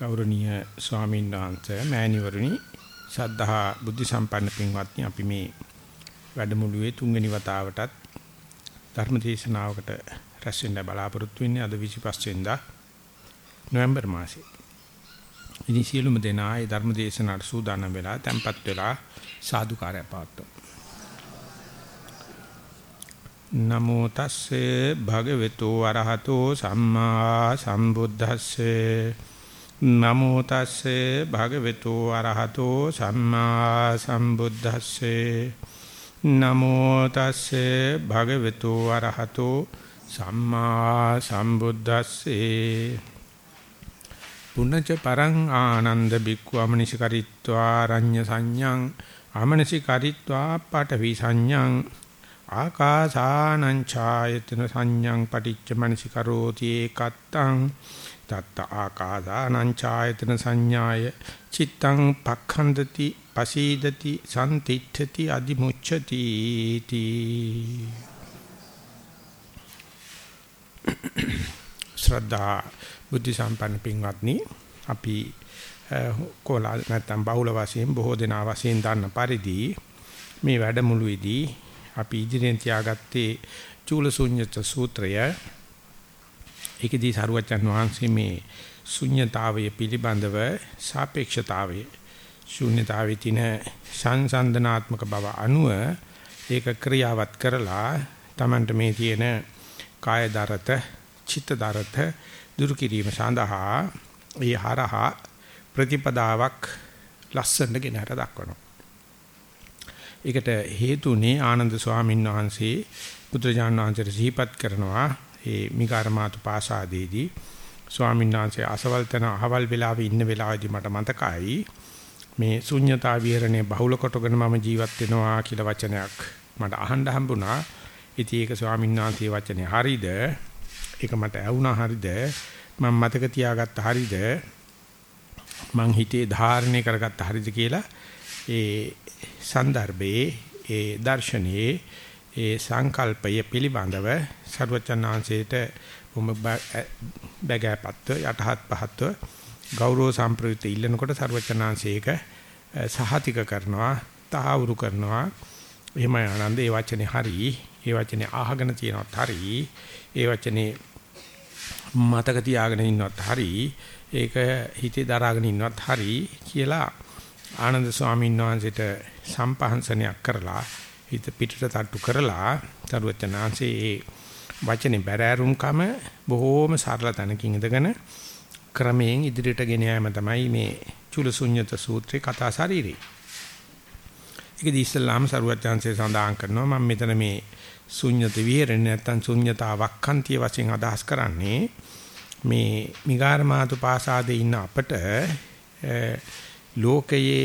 ගෞරවනීය ස්වාමීන් වහන්සේ මෑණිවරණි සද්ධා බුද්ධ සම්පන්න පින්වත්නි අපි මේ වැඩමුළුවේ තුන්වෙනි වතාවටත් ධර්ම දේශනාවකට රැස් වෙන්න බලාපොරොත්තු වෙන්නේ අද 25 වෙනිදා නොවැම්බර් මාසේ. ඉනි සියලුම දෙනා ඒ ධර්ම දේශනාවට සූදානම් වෙලා tempත් වෙලා සාදුකාරය පවත්වමු. නමෝ තස්සේ භගවතු අරහතෝ සම්මා සම්බුද්දස්සේ නමෝ තස්සේ භගවතු අරහතෝ සම්මා සම්බුද්දස්සේ. නමෝ තස්සේ භගවතු අරහතෝ සම්මා සම්බුද්දස්සේ. පුනච පරං ආනන්ද බික්ඛු අමනිසිකරිත්වා රඤ්‍ය සංඥං අමනිසිකරිත්වා පඨවි සංඥං ආකාසානං ඡායතන සංඥං පටිච්ච මනසිකරෝති ඒකත්තං තත්ත ආකාසානං ඡායතන සංඥාය චිත්තං පක්ඛන්දති පසීදති සම්තිච්ඡති අදිමුච්ඡති තී ශ්‍රද්ධා බුද්ධ සම්පන්න පින්වත්නි අපි කොලා නැත්නම් බහුල වශයෙන් බොහෝ දෙනා වශයෙන් දන්න පරිදි මේ වැඩමුළුවේදී අපි ඉදිරියෙන් තියාගත්තේ චූලශුන්්‍යත සූත්‍රය. ඒකෙදී සරුවචන් වහන්සේ මේ ශුන්්‍යතාවය පිළිබඳව සාපේක්ෂතාවය ශුන්්‍යතාවයේ තියෙන සංසන්දනාත්මක බව අනුව ඒක ක්‍රියාවත් කරලා Tamanට මේ තියෙන කාය දරත, චිත්ත දරත දුරු කිරීම සඳහා ඒ හරහා ප්‍රතිපදාවක් ලස්සනට ගෙනහැර දක්වනවා. ඒකට හේතුනේ ආනන්ද ස්වාමීන් වහන්සේ බුදුරජාණන් වහන්සේට සිහිපත් කරනවා ඒ මිකාරමාතු පාසාදේදී ස්වාමීන් වහන්සේ අසවල් තන අහවල් වෙලාවේ ඉන්න වෙලාවේදී මට මතකයි මේ ශුන්්‍යතා විහරණය බහුල කොටගෙන මම ජීවත් වෙනවා කියලා වචනයක් මට අහන්න හම්බුණා. ඉතින් ඒක ස්වාමීන් වහන්සේ වචනේ හරිද? ඒක මට ඇහුණා හරිද? මම මතක තියාගත්ත හරිද? මං හිතේ ධාරණය කරගත්ත හරිද කියලා ඒ සන්දර්භයේ ඒ දර්ශනයේ ඒ සංකල්පය පිළිබඳව සර්වචනාංශයට බොම බගපත්ව යටහත් පහත්ව ගෞරව සම්ප්‍රයුක්ත ඉල්ලනකොට සර්වචනාංශයක සහතික කරනවා තාවුරු කරනවා. එහෙම ආනන්ද ඒ වචනේ හරි ඒ වචනේ අහගෙන තියනවත් හරි ඒ වචනේ මතක තියාගෙන ඉන්නවත් හරි ඒක හිතේ දරාගෙන ඉන්නවත් හරි කියලා ආනන්ද ස්වාමීන් වහන්සේට සම්පහන්සනයක් කරලා හිත පිටට තට්ටු කරලා තරුවචනාංශේ ඒ වචනේ බැරෑරුම්කම බොහෝම සරල තැනකින් ඉඳගෙන ක්‍රමයෙන් ඉදිරියට ගෙන යාම තමයි මේ චුලසුඤ්ඤත සූත්‍රේ කතා ශරීරේ. ඒකදී ඉස්ලාම සරුවචාන්සේ සඳහන් කරනවා මම මෙතන මේ ශුන්්‍යත විහෙරණ නැත්තම් ශුන්්‍යතා වක්ඛන්තිය වශයෙන් අදහස් කරන්නේ මේ මිගාර මාතු පාසාදේ ඉන්න අපට ලෝකයේ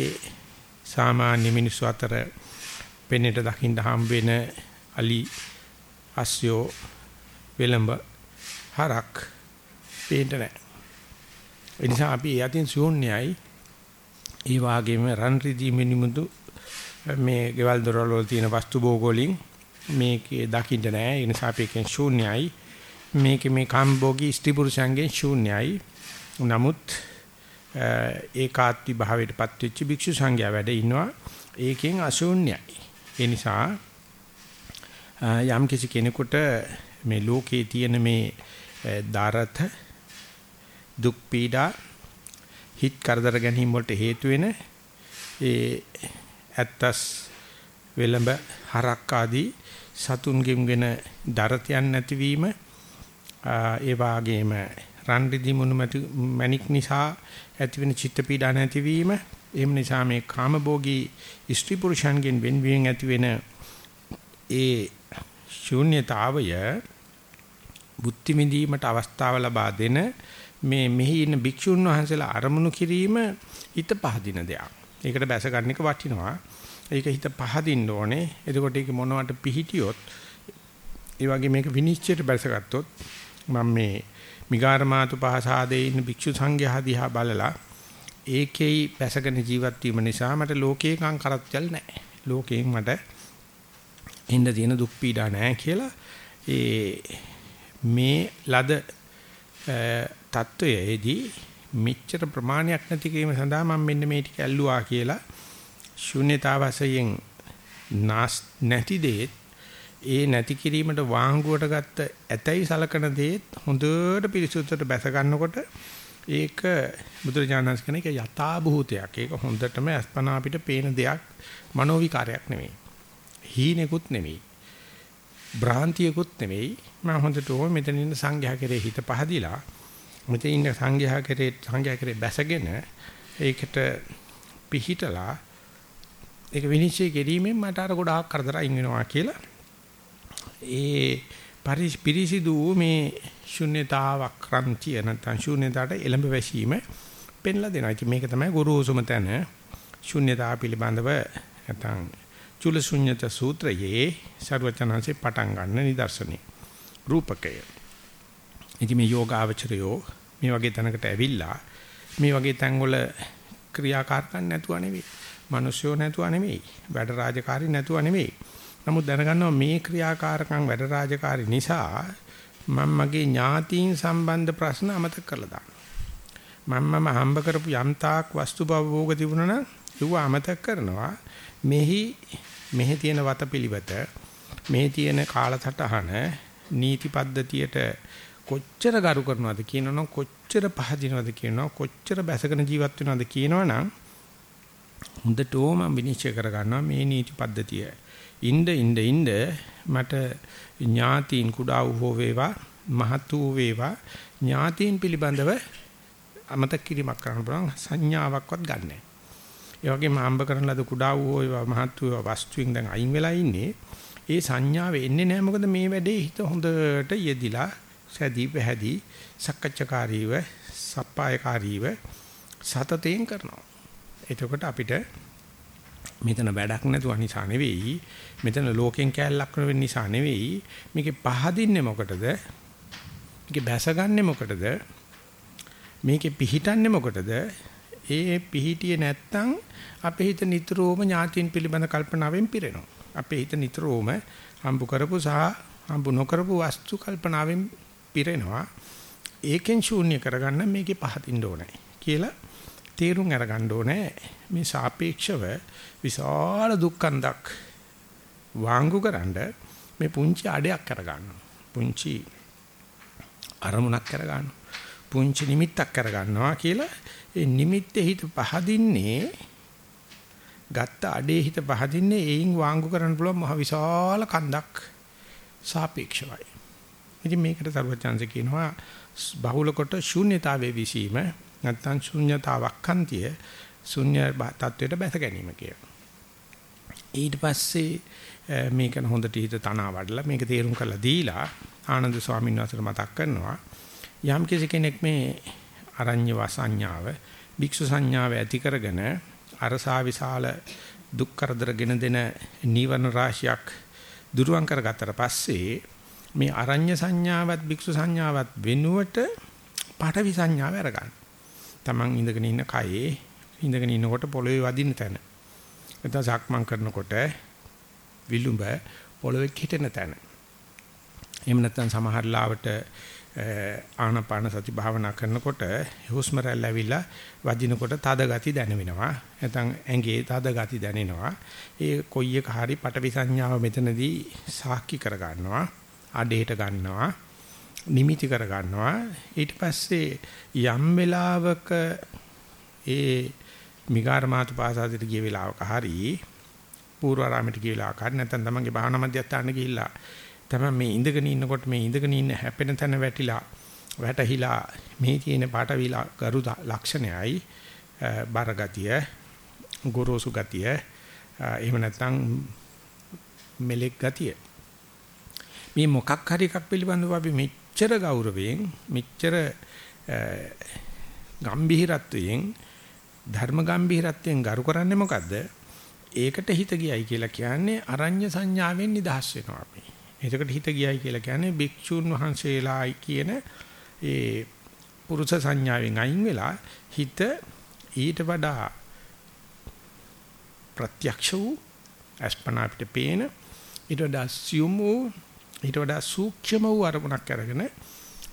සාමාන්‍ය මිනිස්සු අතර පෙනෙට දකින්න හම් වෙන අලි අස්යෝ වෙලඹ හරක් පේන්න නැහැ. ඒ නිසා අපි යටින් ශූන්‍යයි ඒ වාගේම රන් රිදී මිනිමුතු මේ ගෙවල් දොරවල් වල තියෙන වස්තු භෝගෝලින් මේකේ දකින්න නැහැ. ඒ නිසා අපි එකෙන් ශූන්‍යයි. මේකේ මේ කාම්භෝගී ස්ත්‍රී පුරුෂයන්ගෙන් ශූන්‍යයි. නමුත් ඒකාත්ති භාවයටපත් වෙච්ච භික්ෂු සංඝයා වැඩ ඉන්නවා. ඒකෙන් අශූන්‍යයි. ඒ නිසා යම් කිසි කෙනෙකුට මේ ලෝකේ තියෙන මේ දාරත දුක් පීඩා හිත කරදර ගැනීම වලට හේතු වෙන ඒ ඇත්තස් වෙලඹ හරක් ආදී සතුන්ගෙන් දරතයන් නැතිවීම ඒ වාගේම රන් රිදි මුනුමැති මණික් නිසා ඇතිවෙන චිත්ත පීඩා නැතිවීම එහෙම නිසා මේ කාමභෝගී ස්ත්‍රී පුරුෂයන්ගෙන් වෙන්වීම ඇතිවෙන ඒ ශූන්‍යතාවය බුද්ධි විඳීමට අවස්ථාව ලබා දෙන මේ මෙහි ඉන්න භික්ෂුන් වහන්සේලා අරමුණු කිරීම හිත පහදින දෙයක්. ඒකට බැස ගන්න එක වටිනවා. ඒක හිත පහදින්න ඕනේ. එතකොට ඒක මොනවට පිහිටියොත් ඒ වගේ මේක විනිශ්චයට බැසගත්තොත් මම මේ මිගාරමාතු පහසාදේ ඉන්න භික්ෂු සංඝයා දිහා බලලා ඒකෙයි බැසගෙන ජීවත් වීම නිසා මට ලෝකේකම් කරත්තල් නැහැ. ලෝකයෙන් මට ඉන්න තියෙන දුක් පීඩා නැහැ කියලා ඒ මේ ලද තත්වයේදී මෙච්චර ප්‍රමාණයක් නැති කිරීම සඳහා මම මෙන්න මේ ටික ඇල්ලුවා කියලා ශුන්‍යතාවසයෙන් නැති දෙත් ඒ නැති කිරීමට වාංගුවට ගත්ත ඇතයි සලකන දේත් හොඳට පිරිසුදුට බැස ගන්නකොට ඒක බුදුරජාණන් කියන එක යථා භූතයක්. ඒක හොඳටම අස්පනා අපිට පේන දෙයක් මනෝ විකාරයක් නෙමෙයි. හීනෙකුත් නෙමෙයි. භ්‍රාන්තියකුත් නෙමෙයි. මම හොඳට ඕ මෙතන ඉන්න සංඝයා කෙරේ හිත පහදිලා මෙතන ඉන්න සංඝයා කෙරේ සංඝයා කෙරේ බැසගෙන ඒකට පිහිටලා ඒක විනිශ්චය කිරීමෙන් මට අර ගොඩාක් කරදර අයින් වෙනවා කියලා ඒ පිරිසිදු මේ ශුන්්‍යතාවක් ක්‍රන්තිය නැත්නම් ශුන්‍යතාවට එළඹ වැසීම පෙන්ලා දෙනවා. ඉතින් මේක තමයි ගුරුසුම තැන ශුන්‍යතාව පිළිබඳව නැත්නම් චුල ශුන්‍යත සූත්‍රයේ ਸਰවචනanse පටන් ගන්න නිදර්ශනය. රූපකය. ඉතින් මේ යෝගාවචරයෝ මේ වගේ තැනකට ඇවිල්ලා මේ වගේ තැන්වල ක්‍රියාකාරකම් නැතුව නෙවෙයි. මිනිස්සුયો නැතුව නෙවෙයි. වැඩ රාජකාරී නැතුව නෙවෙයි. නමුත් දැනගන්නවා මේ ක්‍රියාකාරකම් වැඩ රාජකාරී නිසා මම මගේ ඥාතීන් සම්බන්ධ ප්‍රශ්න අමතක කරලා දානවා. මම මම හම්බ කරපු යම්තාක් වස්තු භෝග තිබුණා නම් ඒව අමතක කරනවා. මෙහි මෙහි තියෙන වතපිලිවෙත මෙහි තියෙන කාලසටහන නීති පද්ධතියට කොච්චර ගරු කරනවද කියනවනම් කොච්චර පහදිනවද කියනවා කොච්චර බැසගෙන ජීවත් වෙනවද කියනවනම් හොඳටම විනිශ්චය කරගන්නවා මේ නීති පද්ධතිය ඉnde ඉnde ඉnde මට ඥාතීන් කුඩා වූ වේවා මහත් වූ වේවා ඥාතීන් පිළිබඳව අමතක කිරීමක් කරන්න පුළුවන් සංඥාවක්වත් ගන්නෑ. ඒ වගේම හම්බ කරන ලද කුඩා වූ වේවා මහත් වූ වස්තුවෙන් දැන් අයින් වෙලා ඉන්නේ. ඒ සංඥාව එන්නේ නැහැ මොකද මේ වැඩේ හිත හොඳට යෙදිලා සැදී පැහැදී සක්කච්ඡාකාරීව සප්පායකාරීව සතතෙන් කරනවා. එතකොට අපිට මෙතන වැඩක් නැතුව නිසා නෙවෙයි මෙතන ලෝකෙන් කැලලක් වෙන නිසා නෙවෙයි මේකේ පහදින්නේ මොකටද? මේකේ බැසගන්නේ මොකටද? මේකේ පිහිටන්නේ මොකටද? ඒ පිහිටියේ නැත්තම් අපේ හිත නිතරම ඥාතියින් පිළිබඳ කල්පනාවෙන් පිරෙනවා. අපේ හිත නිතරම හම්බ කරපු සහ හම්බ නොකරපු වස්තු කල්පනාවෙන් පිරෙනවා. ඒකෙන් ශූන්‍ය කරගන්න මේකේ පහදින්න ඕනේ කියලා තේරුම් අරගන්න ඕනේ. මේ සාපේක්ෂව විශාල දුක්ඛන්දක් වාංගුකරනද මේ පුංචි අඩයක් කරගන්නවා පුංචි අරමුණක් කරගන්නවා පුංචි නිමිත්තක් කරගන්නවා කියලා ඒ නිමිත්තේ හිත පහදින්නේ ගත්ත අඩේ හිත පහදින්නේ ඒයින් වාංගු කරන්න පුළුවන් මහ විශාල කන්දක් සාපේක්ෂවයි. ඉතින් මේකට සර්වචන්සේ කියනවා බහුල කොට ශූන්‍යතාවයේ විසීම නැත්නම් ශුන්්‍යතාවක් කන්තිය ශුන්‍ය තත්වයට බැස ගැනීම කියලා. ඊට පස්සේ මේක හොඳට හිත තනවා වඩලා මේක තේරුම් කරලා දීලා ආනන්ද ස්වාමීන් වහන්සේට මතක් කරනවා යම් කෙනෙක් මේ අරඤ්‍ය වසඤ්ඤාව භික්ෂු සංඥාව ඇති කරගෙන අරසා විශාල දුක් කරදරගෙන දෙන නීවරණ රාශියක් දුරුවන් කරගත්තට පස්සේ මේ අරඤ්‍ය සංඥාවත් භික්ෂු සංඥාවත් වෙනුවට පාඨවි සංඥාව අරගන්න. Taman ඉඳගෙන ඉන්න කයේ ඉඳගෙන ඉන්නකොට පොළවේ වදින තැන. නැත්නම් සක්මන් කරනකොට විලුඹ පොළවේ හිටෙන තැන. එහෙම නැත්නම් සමහර ලාවට ආනපාන සති භාවනා කරනකොට හුස්ම රැල්ල ඇවිල්ලා වදිනකොට තද ගති දැනෙනවා. නැත්නම් ඇඟේ තද ගති දැනෙනවා. ඒ කොයි එක හරි පටවි සංඥාව මෙතනදී සාක්ෂි කර ගන්නවා. ආඩේට ගන්නවා. නිමිති කර ගන්නවා ඊට පස්සේ යම් වෙලාවක ඒ මිගාර මාතු පාසාදයට ගිය වෙලාවක හරි පූර්වාරාමයට ගිය වෙලාවක හරි නැත්නම් තමන්ගේ භාවනා මධ්‍යස්ථානට ගිහිල්ලා තමයි මේ ඉඳගෙන ඉන්නකොට මේ ඉඳගෙන ඉන්න හැපෙන තැන වැටිලා වැටහිලා මේ තියෙන පාටවිලා ගරු ලක්ෂණයයි බර ගතිය ගොරෝසු ගතිය එහෙම නැත්නම් මෙලෙක් ගතිය. මේ මොකක් හරි එකක් පිළිබඳව අපි මේ මෙච්චර ගෞරවයෙන් මෙච්චර ගම්භීරත්වයෙන් ධර්ම ගම්භීරත්වයෙන් ගරු කරන්නේ මොකද්ද? ඒකට හිත ගියයි කියලා කියන්නේ අරඤ්‍ය සංඥාවෙන් නිදහස් වෙනවා අපි. ඒකට හිත ගියයි කියලා කියන්නේ භික්ෂුන් වහන්සේලායි කියන ඒ පුරුෂ සංඥාවෙන් අයින් වෙලා හිත ඊට වඩා ප්‍රත්‍යක්ෂ වූ අස්පනා අපිට පේන ඊට වඩා සියුම් වූ ඊට වඩා සූක්ෂම වූ අරමුණක් අරගෙන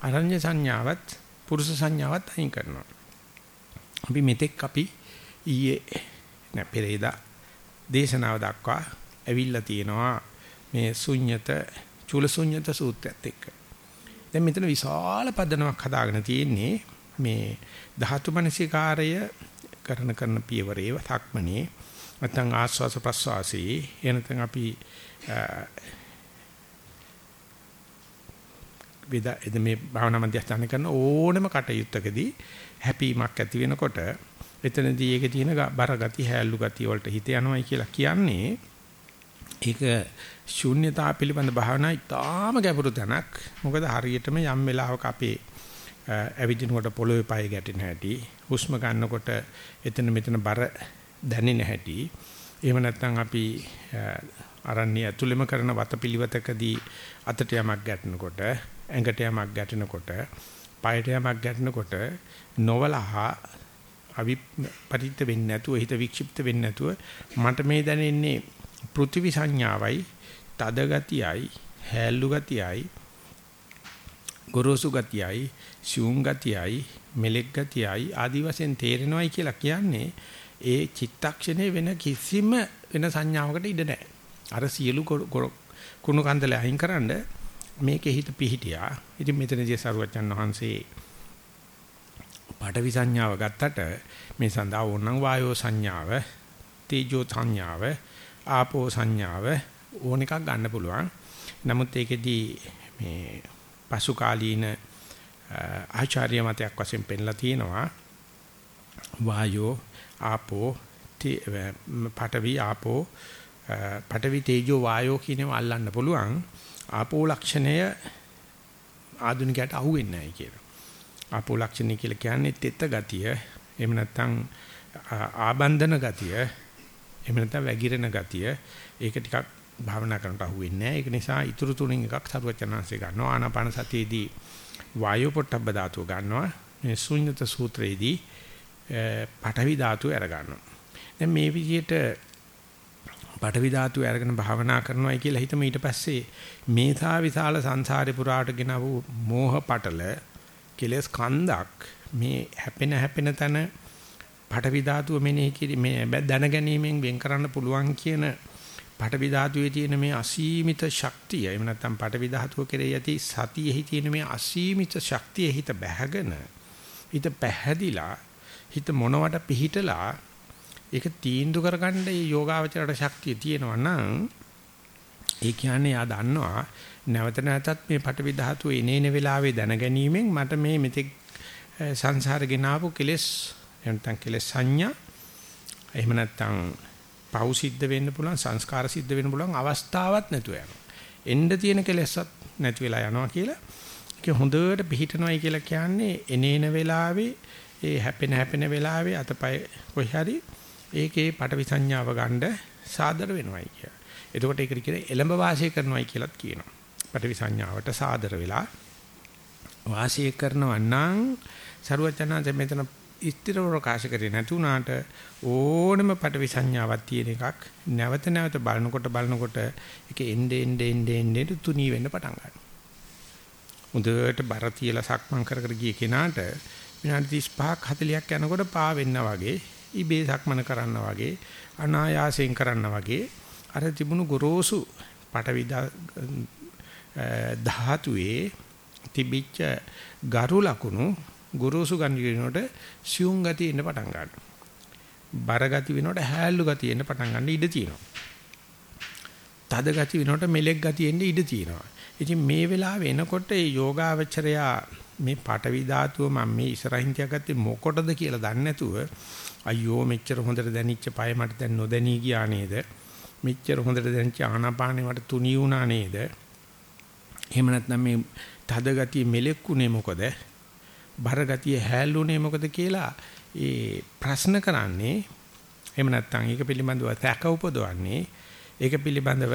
අරඤ්‍ය සංඥාවත් පුරුෂ සංඥාවත් අයින් කරනවා. අපි මෙතෙක් අපි ඊයේ නෑ පෙරේදා දේශනාව දක්වා ඇවිල්ලා තියෙනවා මේ ශුන්්‍යත චූලශුන්්‍යත සූත්‍රයත් එක්ක. දැන් මෙතන විශාල පදනමක් හදාගෙන තියෙන්නේ මේ ධාතු මනසිකාරය කරන කරන පියවරේ සක්මනේ නැත්නම් ආස්වාස ප්‍රස්වාසී එනතන් අපි වේද එද මේ භාවනා මධ්‍යස්ථාන කරන ඕනම කටයුත්තකදී හැපීමක් ඇති වෙනකොට එතනදී ඒකේ තියෙන බර ගති හැල්ලු ගති වලට හිත යනවායි කියලා කියන්නේ ඒක ශූන්‍යතා පිළිබඳ භාවනා ඉතාම ගැඹුරු තැනක්. මොකද හරියටම යම් වෙලාවක අපේ ඇවිදිනකොට පොළොවේ පය ගැටෙන හැටි හුස්ම ගන්නකොට එතන මෙතන බර දැනෙන හැටි එහෙම නැත්නම් අපි අරන්නේ ඇතුළෙම කරන වතපිලිවතකදී අතට යමක් ගැටෙනකොට ඇඟට යමක් ගැටෙනකොට පයට යමක් ගැටෙනකොට නොවලහා අවිපරිත්ත වෙන්නේ නැතුව හිත වික්ෂිප්ත වෙන්නේ නැතුව මට මේ දැනෙන්නේ පෘථිවි සංඥාවයි තද ගතියයි හැල්ලු ගතියයි ගොරෝසු ගතියයි ශූන් ගතියයි මෙලෙක් ගතියයි ආදි වශයෙන් තේරෙනවයි කියලා කියන්නේ ඒ චිත්තක්ෂණේ වෙන කිසිම වෙන සංඥාවකට ඉඩ නැහැ. අර සියලු කුණු කන්දල අයින් කරන්න මේකේ හිත පිහිටියා. ඉතින් මෙතනදී සරුවච්චන් වහන්සේ පාඨවි සංඥාව ගත්තට මේ සඳහා ඕනනම් වායෝ සංඥාව, තේජෝ සංඥාව, ආපෝ සංඥාව ඕන එකක් ගන්න පුළුවන්. නමුත් ඒකෙදී මේ පසු කාලීන ආචාර්ය මතයක් වශයෙන් පෙන්ලා තියෙනවා වායෝ ආපෝ පඨවි ආපෝ පඨවි තේජෝ වායෝ කියනවා අල්ලන්න පුළුවන් ආපෝ ලක්ෂණය ආධුනිකයට අහුවෙන්නේ නැහැ කියලා. ආපෝ ලක්ෂණය කියලා කියන්නේ තෙත ගතිය. එහෙම නැත්නම් ආබන්ධන ගතිය. එහෙම නැත්නම් වැగిරෙන ගතිය. ඒක ටිකක් භාවනා කරනට අහු වෙන්නේ නැහැ. ඒක නිසා ඊතුරු තුනෙන් එකක් සරුවචනාංශය ගන්නවා. ආනාපාන සතියේදී වායෝ පොට්ටබ්බ ධාතුව ගන්නවා. මේ ශුන්්‍යත සූත්‍රයේදී පඨවි ධාතුව අර ගන්නවා. දැන් මේ විදිහට පඨවි ධාතුව අරගෙන භාවනා කරනවායි කියලා හිතම ඊට පස්සේ මේසා විශාල සංසාරේ පුරාට ගෙනවූ මෝහ පටල කෙලස් කන්දක්. මේ හැපෙන හැපෙන තන පඨවි ධාතුව මෙනෙහි කිරි මේ දැන ගැනීමෙන් වෙන් කරන්න පුළුවන් කියන පඨවි ධාතුවේ තියෙන මේ අසීමිත ශක්තිය. එහෙම නැත්නම් පඨවි ධාතුව කෙරෙහි ඇති සතියෙහි තියෙන මේ අසීමිත ශක්තිය හිත බැහැගෙන හිත පැහැදිලා හිත මොනවට පිහිටලා ඒක තීන්දු කරගන්න මේ යෝගාවචරයට ශක්තිය තියෙනවා නම් ඒ කියන්නේ ආ දන්නවා නැවත නැවතත් මේ පටවි ධාතුවේ එනේන වෙලාවේ දැනගැනීමෙන් මට මේ මෙතෙක් සංසාර ගෙනාවු කෙලෙස් නැත්නම් කෙලෙස් සංඥා එහෙම නැත්නම් පව් සිද්ධ වෙන්න පුළුවන් සංස්කාර සිද්ධ වෙන්න පුළුවන් අවස්ථාවක් නැතුව යනවා. එන්න තියෙන කෙලෙසත් නැති වෙලා යනවා කියලා ඒක හොඳට පිහිටනවායි කියලා කියන්නේ එනේන වෙලාවේ ඒ හැපෙන හැපෙන වෙලාවේ අතපය කොහේ හරි ඒකේ පටවි සංඥාව ගන්න සාදර වෙනවයි කිය. එතකොට ඒකට කියන එළඹ වාසය කරනවයි කියලාත් කියනවා. පටවි සංඥාවට සාදර වෙලා වාසය කරනවා නම් සරුවචනාංශ මෙතන ස්ථිරව ප්‍රකාශ කරේ නැතුණාට ඕනම පටවි සංඥාවක් තියෙන එකක් නැවත නැවත බලනකොට බලනකොට ඒක එnde ende ende ende තුනී වෙන්න පටන් ගන්නවා. මුදවට බර තියලා සක්මන් කර කර ගිය කෙනාට විනාඩි 35ක් 40ක් යනකොට පා වෙන්න වගේ ඉබේ සක්මන කරන්න වගේ අනායාසයෙන් කරන්න වගේ අර තිබුණු ගොරෝසු පටවි ධාතුවේ තිබිච්ච ගරු ලකුණු ගොරෝසු ගන්නිනකොට සියුම් ගතිය එන්න පටන් ගන්නවා. බර ගති වෙනකොට හැල්ලු ගතිය එන්න පටන් ගන්න ඉඩ තියෙනවා. තද ගති වෙනකොට මෙලෙක් ගතිය එන්න ඉඩ තියෙනවා. ඉතින් මේ වෙලාව එනකොට මේ යෝගාවචරයා මේ පටවි ධාතුව මම මේ ඉස්සරහින් තියාගත්තේ මොකටද කියලා දන්නේ නැතුව අයියෝ මෙච්චර හොඳට දැනිච්ච පය මට දැන් නොදැනී ගියා නේද? මෙච්චර හොඳට දැනිච්ච ආනාපානෙ මට තුනී වුණා නේද? එහෙම නැත්නම් මේ තද ගතිය මෙලෙක්ුනේ මොකද? බර ගතිය හැල්ුනේ මොකද කියලා ඒ ප්‍රශ්න කරන්නේ. එහෙම නැත්නම් ඒක පිළිබඳව තැක උපදවන්නේ. ඒක පිළිබඳව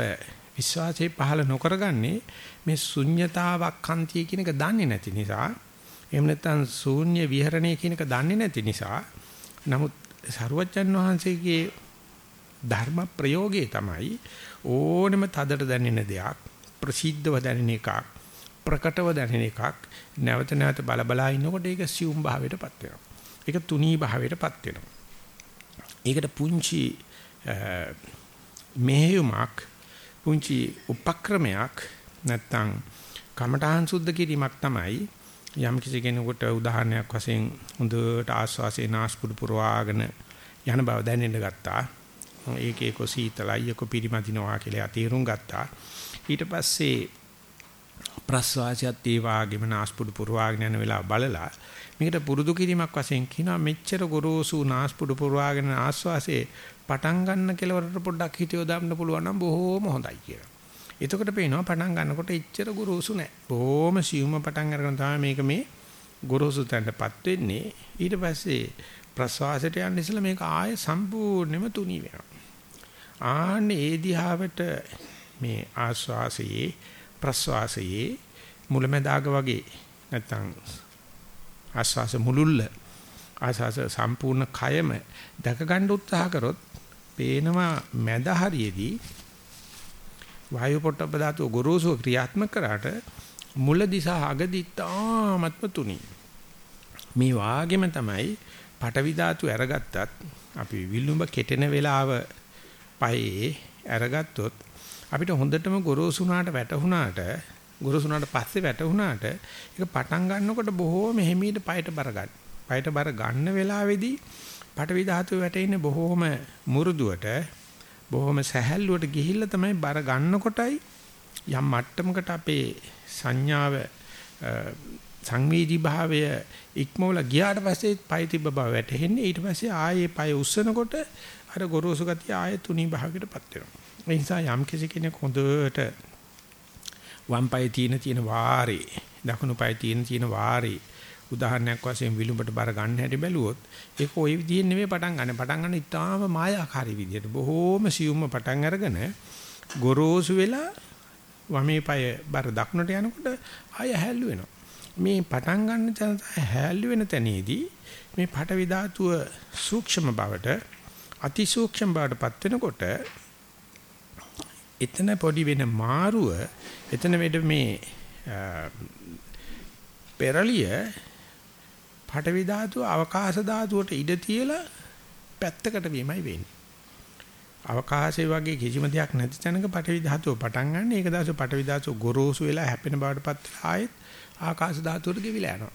විශ්වාසය පහළ නොකරගන්නේ මේ ශුන්්‍යතාවක් කන්තිය කියන එක දන්නේ නැති නිසා. එහෙම නැත්නම් ශූන්‍ය විහරණය කියන එක දන්නේ නැති නිසා. නමුත් සරුවච්චන් වහන්සේගේ ධර්ම ප්‍රයෝගයේ තමයි ඕනෙම තදට දැනෙන දෙයක්. ප්‍රසිද්ධව දැනෙන එකක් ප්‍රකටව දැනෙන එකක් නැවත නැවත බල බලා ඉන්නකොට ඒක සියුම් භාවයටපත් වෙනවා. ඒක තුනී භාවයටපත් වෙනවා. ඒකට පුංචි මෙහෙයුමක් පුංචි උපක්‍රමයක් නැත්තම් කමඨාන් සුද්ධ කිරීමක් තමයි යම් කිසි කෙනෙකුට උදාහරණයක් වශයෙන් හොඳට ආස්වාසේ නාස්පුඩු පුරවාගෙන යන බව දැනෙන්න ගත්තා. ඒකේ කො සීතලයි කො පිරිමදිනවා කියලා තීරුම් ගත්තා. ඊට පස්සේ ප්‍රස්වාසයත් ඒ වාගේම නාස්පුඩු පුරවාගෙන යන වෙලාව බලලා මේකට පුරුදු කිරීමක් වශයෙන් කියනවා මෙච්චර ගොරෝසු නාස්පුඩු පුරවාගෙන ආස්වාසේ පටන් ගන්න කෙලවරට පොඩ්ඩක් හිතියෝ දාන්න පුළුවන් නම් බොහොම හොඳයි කියලා. එතකොට පේනවා පටන් ගන්නකොට එච්චර ගොරෝසු නැහැ. බොහොම සියුම පටන් අරගෙන තමයි මේක මේ ගොරෝසු තැනටපත් වෙන්නේ. ඊට පස්සේ ප්‍රසවාසයට යන්න ඉස්සෙල්ලා මේක ආය සම්පූර්ණයෙන්ම තුනී වෙනවා. ආන්නේ ඒ දිහාවට මේ ආස්වාසයේ ප්‍රස්වාසයේ මුලැමැදාග වගේ නැත්තම් ආස්වාස මුලුල්ල ආස්වාස සම්පූර්ණ කයම දැක ගන්න උත්සාහ කරොත් පේනවා මැද හරියේදී වායු පොට්ටබ්බ ධාතුව ගොරෝසු ක්‍රියාත්මක කරාට මුල දිශා අගදී තාමත්ම තුනි. මේ වාගෙම තමයි පටවි ධාතු අරගත්තත් අපි විලුඹ කෙටෙන වෙලාව පහේ අරගත්තොත් අපිට හොඳටම ගොරෝසුනාට වැටුණාට ගොරෝසුනාට පස්සේ වැටුණාට ඒක පටන් ගන්නකොට බොහෝම හිමීට පයට බර ගන්න. පයට බර ගන්න වෙලාවේදී පටවි ධාතුව වැටෙන්නේ බොහෝම මුරුදුවට බොහෝම සැහැල්ලුවට ගිහිල්ලා තමයි බර ගන්නකොටයි යම් මට්ටමකට අපේ සංඥාව සංවේදී භාවය ඉක්මවලා ගියාට පස්සේ පය තිබ්බ බව වැටහෙන්නේ ඊට පස්සේ ආයේ පය උස්සනකොට අර ගොරෝසු ගතිය ආයේ තුනී භාවයකටපත් වෙනවා ඒ නිසා යම් කෙනෙක් හොඳට වම් පය තියෙන තියෙන වාරේ දකුණු පය තියෙන තියෙන වාරේ උදාහරණයක් වශයෙන් විලුඹට බර ගන්න හැටි බැලුවොත් ඒක ওই විදිහෙන් නෙමෙයි පටන් ගන්න. පටන් ගන්න ඉතාම මායාකාරී විදියට. බොහෝම සියුම්ම පටන් අරගෙන ගොරෝසු වෙලා වමේ පය බර දකුණට යනකොට ආය හැල්ලු වෙනවා. මේ පටන් ගන්න තැන හැල්ලු වෙන තැනේදී මේ පටවි ධාතුව සූක්ෂම බවට අති සූක්ෂම බවටපත් වෙනකොට එතන පොඩි වෙන මාරුව එතන වෙද මේ පෙරලිය පටවි ධාතුව අවකාශ ධාතුවට ඉඩ තියලා පැත්තකට වීමයි වෙන්නේ. අවකාශයේ වගේ කිසිම දෙයක් නැති තැනක පටවි ධාතුව පටන් ගන්න. ඒක දාස පටවි ධාතුව ගොරෝසු වෙලා හැපෙන බවට පත් ආයෙත් ආකාශ ධාතුවට ගෙවිලා යනවා.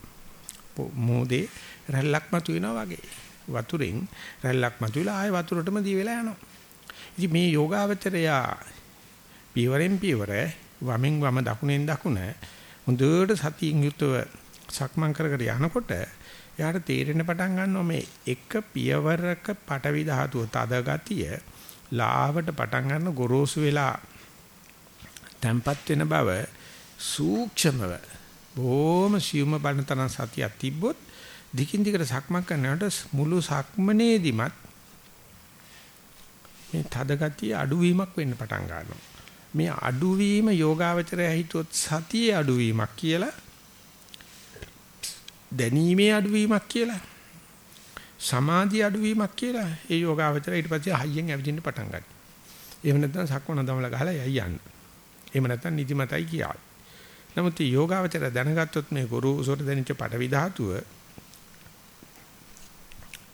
මොහොතේ රැල්ලක් මතුවෙනවා වගේ. වතුරෙන් රැල්ලක් මතුවලා ආයෙ වතුරටම දී වෙලා යනවා. ඉතින් මේ යෝගාවචරයා පියවරෙන් පියවර වමෙන් වම දකුණෙන් දකුණ හොඳට සතියින් යුතුව සක්මන් කර කර යනකොට එයාට තේරෙන පටන් ගන්නවා මේ එක පියවරක පටවි ධාතුව තද ගතිය ලාවට පටන් ගන්න ගොරෝසු වෙලා තැම්පත් වෙන බව සූක්ෂමව බොහොම සියුම බලන සතියක් තිබ්බොත් දිකින් දිගට සක්මන් කරනකොට මුළු සක්මනේදිමත් මේ තද ගතිය අඩුවීමක් වෙන්න පටන් ගන්නවා. මේ අඩුවීම යෝගාවචරය හිතුවොත් සතියේ අඩුවීමක් කියලා දැනීමේ අඩුවීමක් කියලා සමාධි අඩුවීමක් කියලා ඒ යෝගාවචරය ඊට පස්සේ හයියෙන් ඇවිදින්න පටන් ගන්නවා. එහෙම නැත්නම් සක්වන දමල ගහලා යයි යන්න. එහෙම නැත්නම් නිදිමතයි කියයි. නමුත් මේ යෝගාවචරය දැනගත්තොත් මේ ගුරු උසොට දැනිච්ච පටවි ධාතුව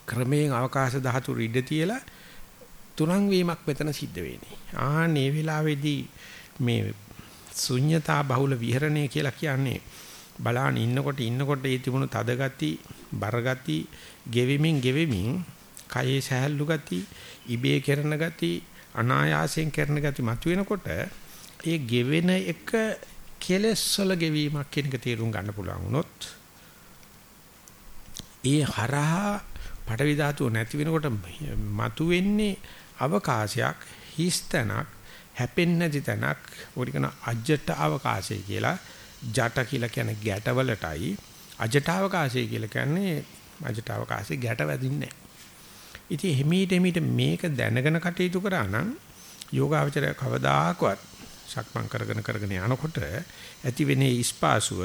ක්‍රමයෙන් අවකාශ ධාතු රිඩ තියලා තුනන් වීමක් මෙතන සිද්ධ වෙන්නේ. ආන්නේ වෙලාවේදී මේ ශුන්්‍යතා බහුල විහරණය කියලා කියන්නේ බලාන ඉන්නකොට ඉන්නකොට ඒ තිබුණු තද ගති, බර ගති, ගෙවෙමින් ගෙවෙමින් කයේ සහැල්ලු ගති, ඉබේ කරන ගති, අනායාසයෙන් කරන ගති මතුවෙනකොට ඒ ගෙවෙන එක කෙලස් වල ගෙවීමක් කියන එක තේරුම් ගන්න පුළුවන් වුණොත් ඒ හරහා පඩවි ධාතුව නැති වෙනකොට මතුවෙන්නේ අවකාශයක් හිස්තනක් හැපෙන්නේ නැති තැනක්. උඩ කරන අජට අවකාශය කියලා ජට කියලා කියන්නේ ගැටවලටයි. අජට අවකාශය කියලා කියන්නේ අජට අවකාශයේ ගැට වැදින්නේ ඉතින් හිමීට හිමීට මේක දැනගෙන කටයුතු කරා නම් යෝගාවචරය කවදාකවත් සක්මන් කරගෙන කරගෙන යනකොට ඇති වෙන්නේ ඉස්පාසුව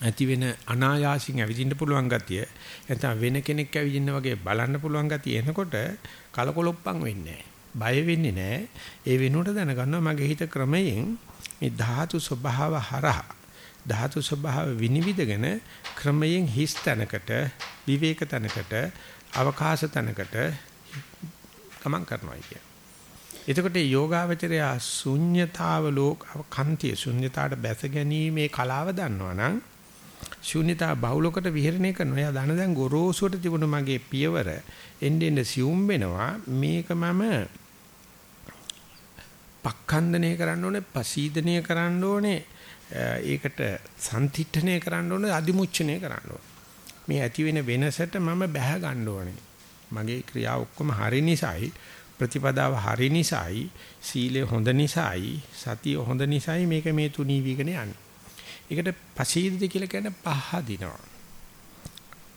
ඇති වෙන අනායාසින් ඇවිදින්න පුළුවන් ගතිය නැත්නම් වෙන කෙනෙක් ඇවිදින්න වගේ බලන්න පුළුවන් ගතිය එනකොට කලකොලොප්පම් වෙන්නේ බය වෙන්නේ නැහැ ඒ වෙනුවට දැනගන්නවා මගේ හිත ක්‍රමයෙන් මේ ධාතු ස්වභාව හරහා ධාතු ස්වභාව විනිවිදගෙන ක්‍රමයෙන් හිස් තැනකට විවේක තැනකට අවකාශ තැනකට ගමන් කරනවා කියන්නේ. එතකොට යෝගාවචරය ශුන්්‍යතාව ලෝක කන්තිය ශුන්්‍යතාවට බැස ගැනීමේ කලාව දන්නවනම් ශුන්්‍යතා බහුලකට විහෙරණය කරනවා. එයා දන දැන් ගොරෝසුවට තිබුණ මගේ පියවර එන්න එන්න සියුම් වෙනවා. මේක මම පක්ඛන්දනය කරන්න ඕනේ, පසීදනය කරන්න ඕනේ. ඒකට සම්තිට්ඨනය කරන්න ඕනේ, අදිමුච්ඡනය කරන්න ඕනේ. මේ ඇති වෙන වෙනසට මම බැහැ ගන්න ඕනේ. මගේ ක්‍රියා ඔක්කොම හරි නිසායි ප්‍රතිපදාව හරි නිසායි සීලය හොඳ නිසායි සතිය හොඳ නිසායි මේක මේ තුනී වීගෙන යන්නේ. ඒකට පසීදද කියලා කියන්නේ පහදිනවා.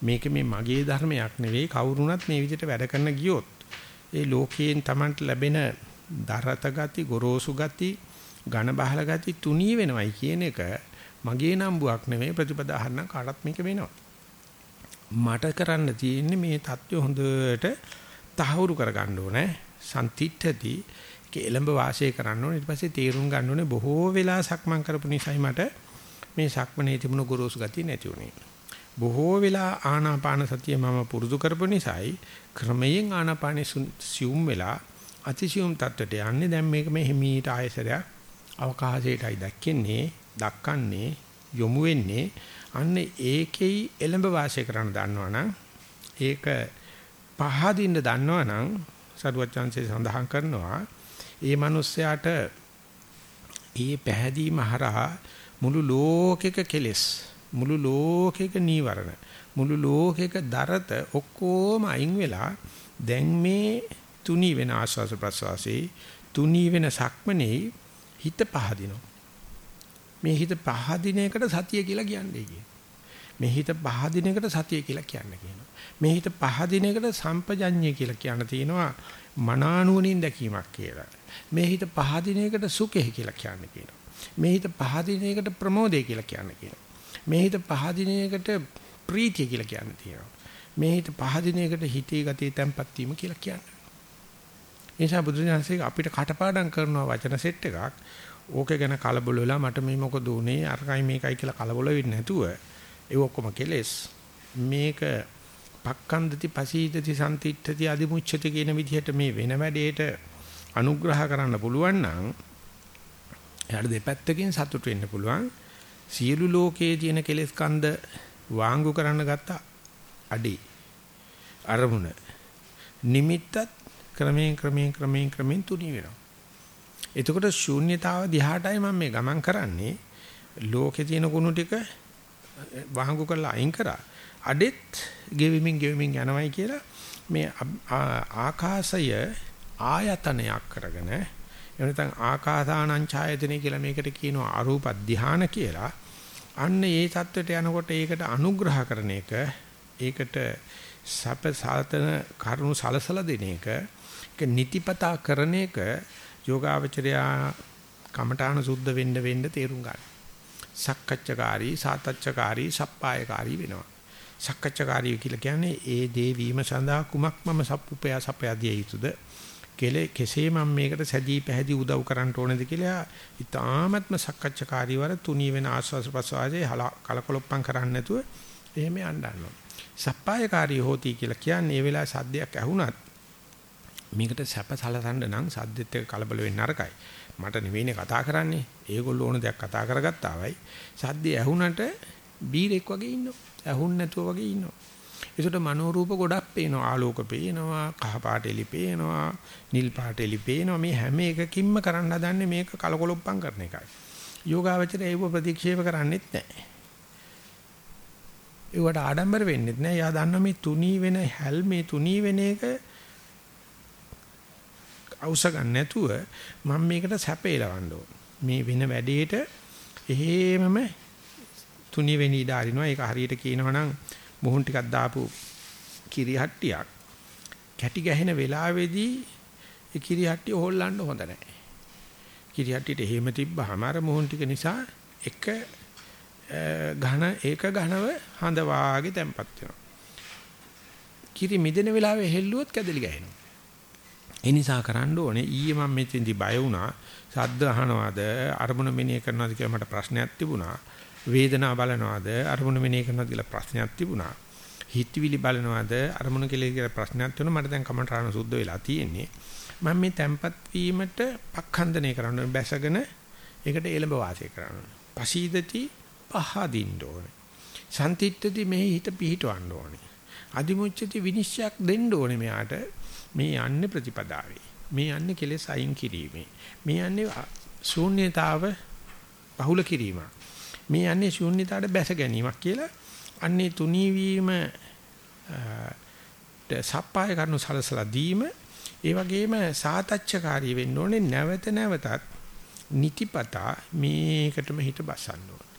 මේක මේ මගේ ධර්මයක් නෙවෙයි කවුරුණත් මේ විදිහට වැඩ කරන ගියොත් ඒ ලෝකයෙන් Tamanට ලැබෙන දරත ගති, ගොරෝසු ගති, ඝන බහල ගති තුනී වෙනවයි කියන එක මගේ නම්බුවක් නෙවෙයි ප්‍රතිපදාහරණ කාටත් මේක වෙනවා. මට කරන්න තියෙන්නේ මේ தত্ত্বය හොඳට තහවුරු කරගන්න ඕනේ. සම්තිත්‍යති ඒක එළඹ වාසය කරන්න ඕනේ. ඊට පස්සේ තීරුම් ගන්න ඕනේ බොහෝ වෙලා සක්මන් කරපු නිසායි මට මේ සක්මනේ තිබුණු ගුරුසු ගතිය නැති වුනේ. බොහෝ වෙලා ආනාපාන සතිය මම පුරුදු කරපු නිසායි ක්‍රමයෙන් ආනාපානෙ සියුම් වෙලා අතිසියුම් තත්ත්වයට යන්නේ. දැන් මේක මේ හිමීට ආයසරයක් අවකාශයටයි දැක්කන්නේ, දක්කන්නේ, යොමු වෙන්නේ. අන්න ඒකෙයි එළඹ වාසය කරන්න දන්නවනම් ඒක පහදින්න දන්නවනම් සරුවචාන්සේ සඳහන් කරනවා ඒ මිනිස්යාට ඒ පැහැදීම හරහා මුළු ලෝකෙක කෙලෙස් මුළු ලෝකෙක නීවරණ මුළු ලෝකෙක දරත ඔක්කොම අයින් වෙලා දැන් මේ තුනී වෙන ආස්වාස ප්‍රසවාසී තුනී වෙන සක්මනේ හිත පහදිනවා මේ හිත පහදින එකට සතිය කියලා කියන්නේ කියන. මේ හිත පහදින එකට සතිය කියලා කියන්න කියනවා. මේ හිත පහදින එකට සම්පජඤ්ඤය කියලා කියන්න තියෙනවා මනානුවණින් දැකීමක් කියලා. මේ හිත පහදින එකට සුඛය කියලා කියන්න කියනවා. මේ හිත පහදින එකට ප්‍රමෝදය කියලා කියන්න කියනවා. මේ හිත පහදින එකට ප්‍රීතිය කියලා කියන්න තියෙනවා. මේ හිත පහදින එකට හිතේ ගතිය තැම්පත් වීම කියලා කියන්නේ. ඒ නිසා බුදුරජාණන්සේ අපිට කටපාඩම් කරන වචන සෙට් එකක් ඕකේ ගැන කලබල වෙලා මට මේ මොකද උනේ අරකයි මේකයි කියලා කලබල වෙන්නේ නැතුව ඒ ඔක්කොම කෙලෙස් මේක පක්කන්දති පසීදති සම්තිත්‍ත්‍ති අදිමුච්ඡති කියන විදිහට මේ වෙන වැඩේට අනුග්‍රහ කරන්න පුළුවන් නම් එයාට දෙපැත්තකින් සතුට වෙන්න පුළුවන් සියලු ලෝකයේ තියෙන කෙලෙස් කන්ද වාංගු කරන්න ගත්ත අඩේ අරමුණ නිමිත්තත් ක්‍රමයෙන් ක්‍රමයෙන් ක්‍රමයෙන් ක්‍රමයෙන් තුනී වෙනවා එතකොට ශූන්‍යතාව දිහාටයි මම මේ ගමන් කරන්නේ. ලෝකේ තියෙන කුණු ටික වහඟු කරලා අයින් කරා. අඩෙත් ගෙවිමින් ගෙවිමින් යනවයි කියලා මේ ආකාශය ආයතනයක් කරගෙන එහෙම නැත්නම් ආකාසානං ඡායතනෙ කියලා මේකට කියනවා අරූප ධාන කියලා. අන්න ඒ தത്വෙට යනකොට ඒකට අනුග්‍රහ කරන එක ඒකට සප සාතන කරුණු සලසලා දෙන එක ඒක නිතිපතා කරන එක යෝගාවචරයා කමඨාන සුද්ධ වෙන්න වෙන්න තේරුම් ගන්න. සක්කච්ඡකාරී සාතච්ඡකාරී සප්පායකාරී වෙනවා. සක්කච්ඡකාරී කියලා කියන්නේ ඒ දේ වීම සඳහා කුමක් මම සප්පුපයා සපයාදිය යුතුද? කෙලේ කෙසේ මම මේකට සැදී පැහැදී උදව් කරන්න ඕනේද කියලා ඊ타ත්ම සක්කච්ඡකාරී වර තුනී වෙන ආස්වාස ප්‍රසවාසයේ කලකොලොප්පම් කරන්නේ නැතුව එහෙම යන්න සප්පායකාරී හෝති කියලා කියන්නේ ඒ වෙලාවේ සද්දයක් ඇහුණත් මේකට සැප සලසන්න නම් සද්දෙත් එක්ක කලබල වෙන්න නරකයි. මට නෙවෙයිනේ කතා කරන්නේ. ඒගොල්ලෝ ඕන දෙයක් කතා කරගත්තාවයි. සද්දේ ඇහුනට බීරෙක් වගේ ඉන්නවා. ඇහුන් නැතුව වගේ ඉන්නවා. ඒසොට මනෝරූප ගොඩක් පේනවා. ආලෝක පේනවා, කහ පාට එලි පේනවා, නිල් පාට එලි පේනවා. මේ හැම එකකින්ම කරන්න හදන්නේ මේක කලකොලොප්පම් කරන එකයි. යෝගාවචරය ඒව ප්‍රතික්ෂේප කරන්නේත් නැහැ. ඒවට ආඩම්බර වෙන්නෙත් නැහැ. යා දන්න මේ තුනී වෙන හැල් මේ තුනී වෙන එක අවශ්‍ය ගන්න නැතුව මම මේකට සැපේලවන්න ඕන. මේ වෙන වැඩේට එහෙමම තුනි වෙනි ඉඩ අරිනවා. ඒක හරියට කියනවා නම් මුහුන් ටිකක් දාපු කිරි හට්ටියක් කැටි ගැහෙන වෙලාවේදී ඒ කිරි හට්ටිය හොල්ලන්න හොඳ නැහැ. කිරි හට්ටියට එහෙම තිබ්බහම අර මුහුන් ටික නිසා එක ඝන ඒක ඝනව හඳ වාගේ තැම්පත් වෙනවා. කිරි මිදෙන වෙලාවේ හෙල්ලුවොත් කැදලි ගහනවා. ඒ නිසා කරන්න ඕනේ ඊයේ මම මෙතෙන්දි බය වුණා සද්ද අහනවාද අරමුණ මෙනෙහි කරනවාද කියලා මට ප්‍රශ්නයක් තිබුණා වේදනාව බලනවාද අරමුණු මෙනෙහි කරනවාද කියලා ප්‍රශ්නයක් තිබුණා. හිතවිලි බලනවාද අරමුණු කියලා ප්‍රශ්නයක් තුන මට දැන් කමටහන සුද්ධ වෙලා තියෙන්නේ. මම මේ තැම්පත් වීමට පක්ඛන්දනය කරන්න බැසගෙන ඒකට එළඹ වාසය කරන්න. පසීදති පහදින්න ඕනේ. සන්තිත්‍ත්‍ති මෙහි හිත පිහිටවන්න ඕනේ. අදිමුච්චති විනිශ්චයක් දෙන්න ඕනේ මෙයාට. මේ යන්නේ ප්‍රතිපදාවේ. මේ යන්නේ කෙලෙස් අයින් කිරීමේ. මේ යන්නේ ශූන්‍යතාව බහුල කිරීම. මේ යන්නේ ශූන්‍යතාවට බැස ගැනීමක් කියලා අන්නේ තුනී වීම සප්පාය කරනු සලසලා දීම ඒ වගේම සාතච්ඡකාරී වෙන්න ඕනේ නැවත නැවතත් නිතිපතා මේකටම හිත බසන්න ඕනේ.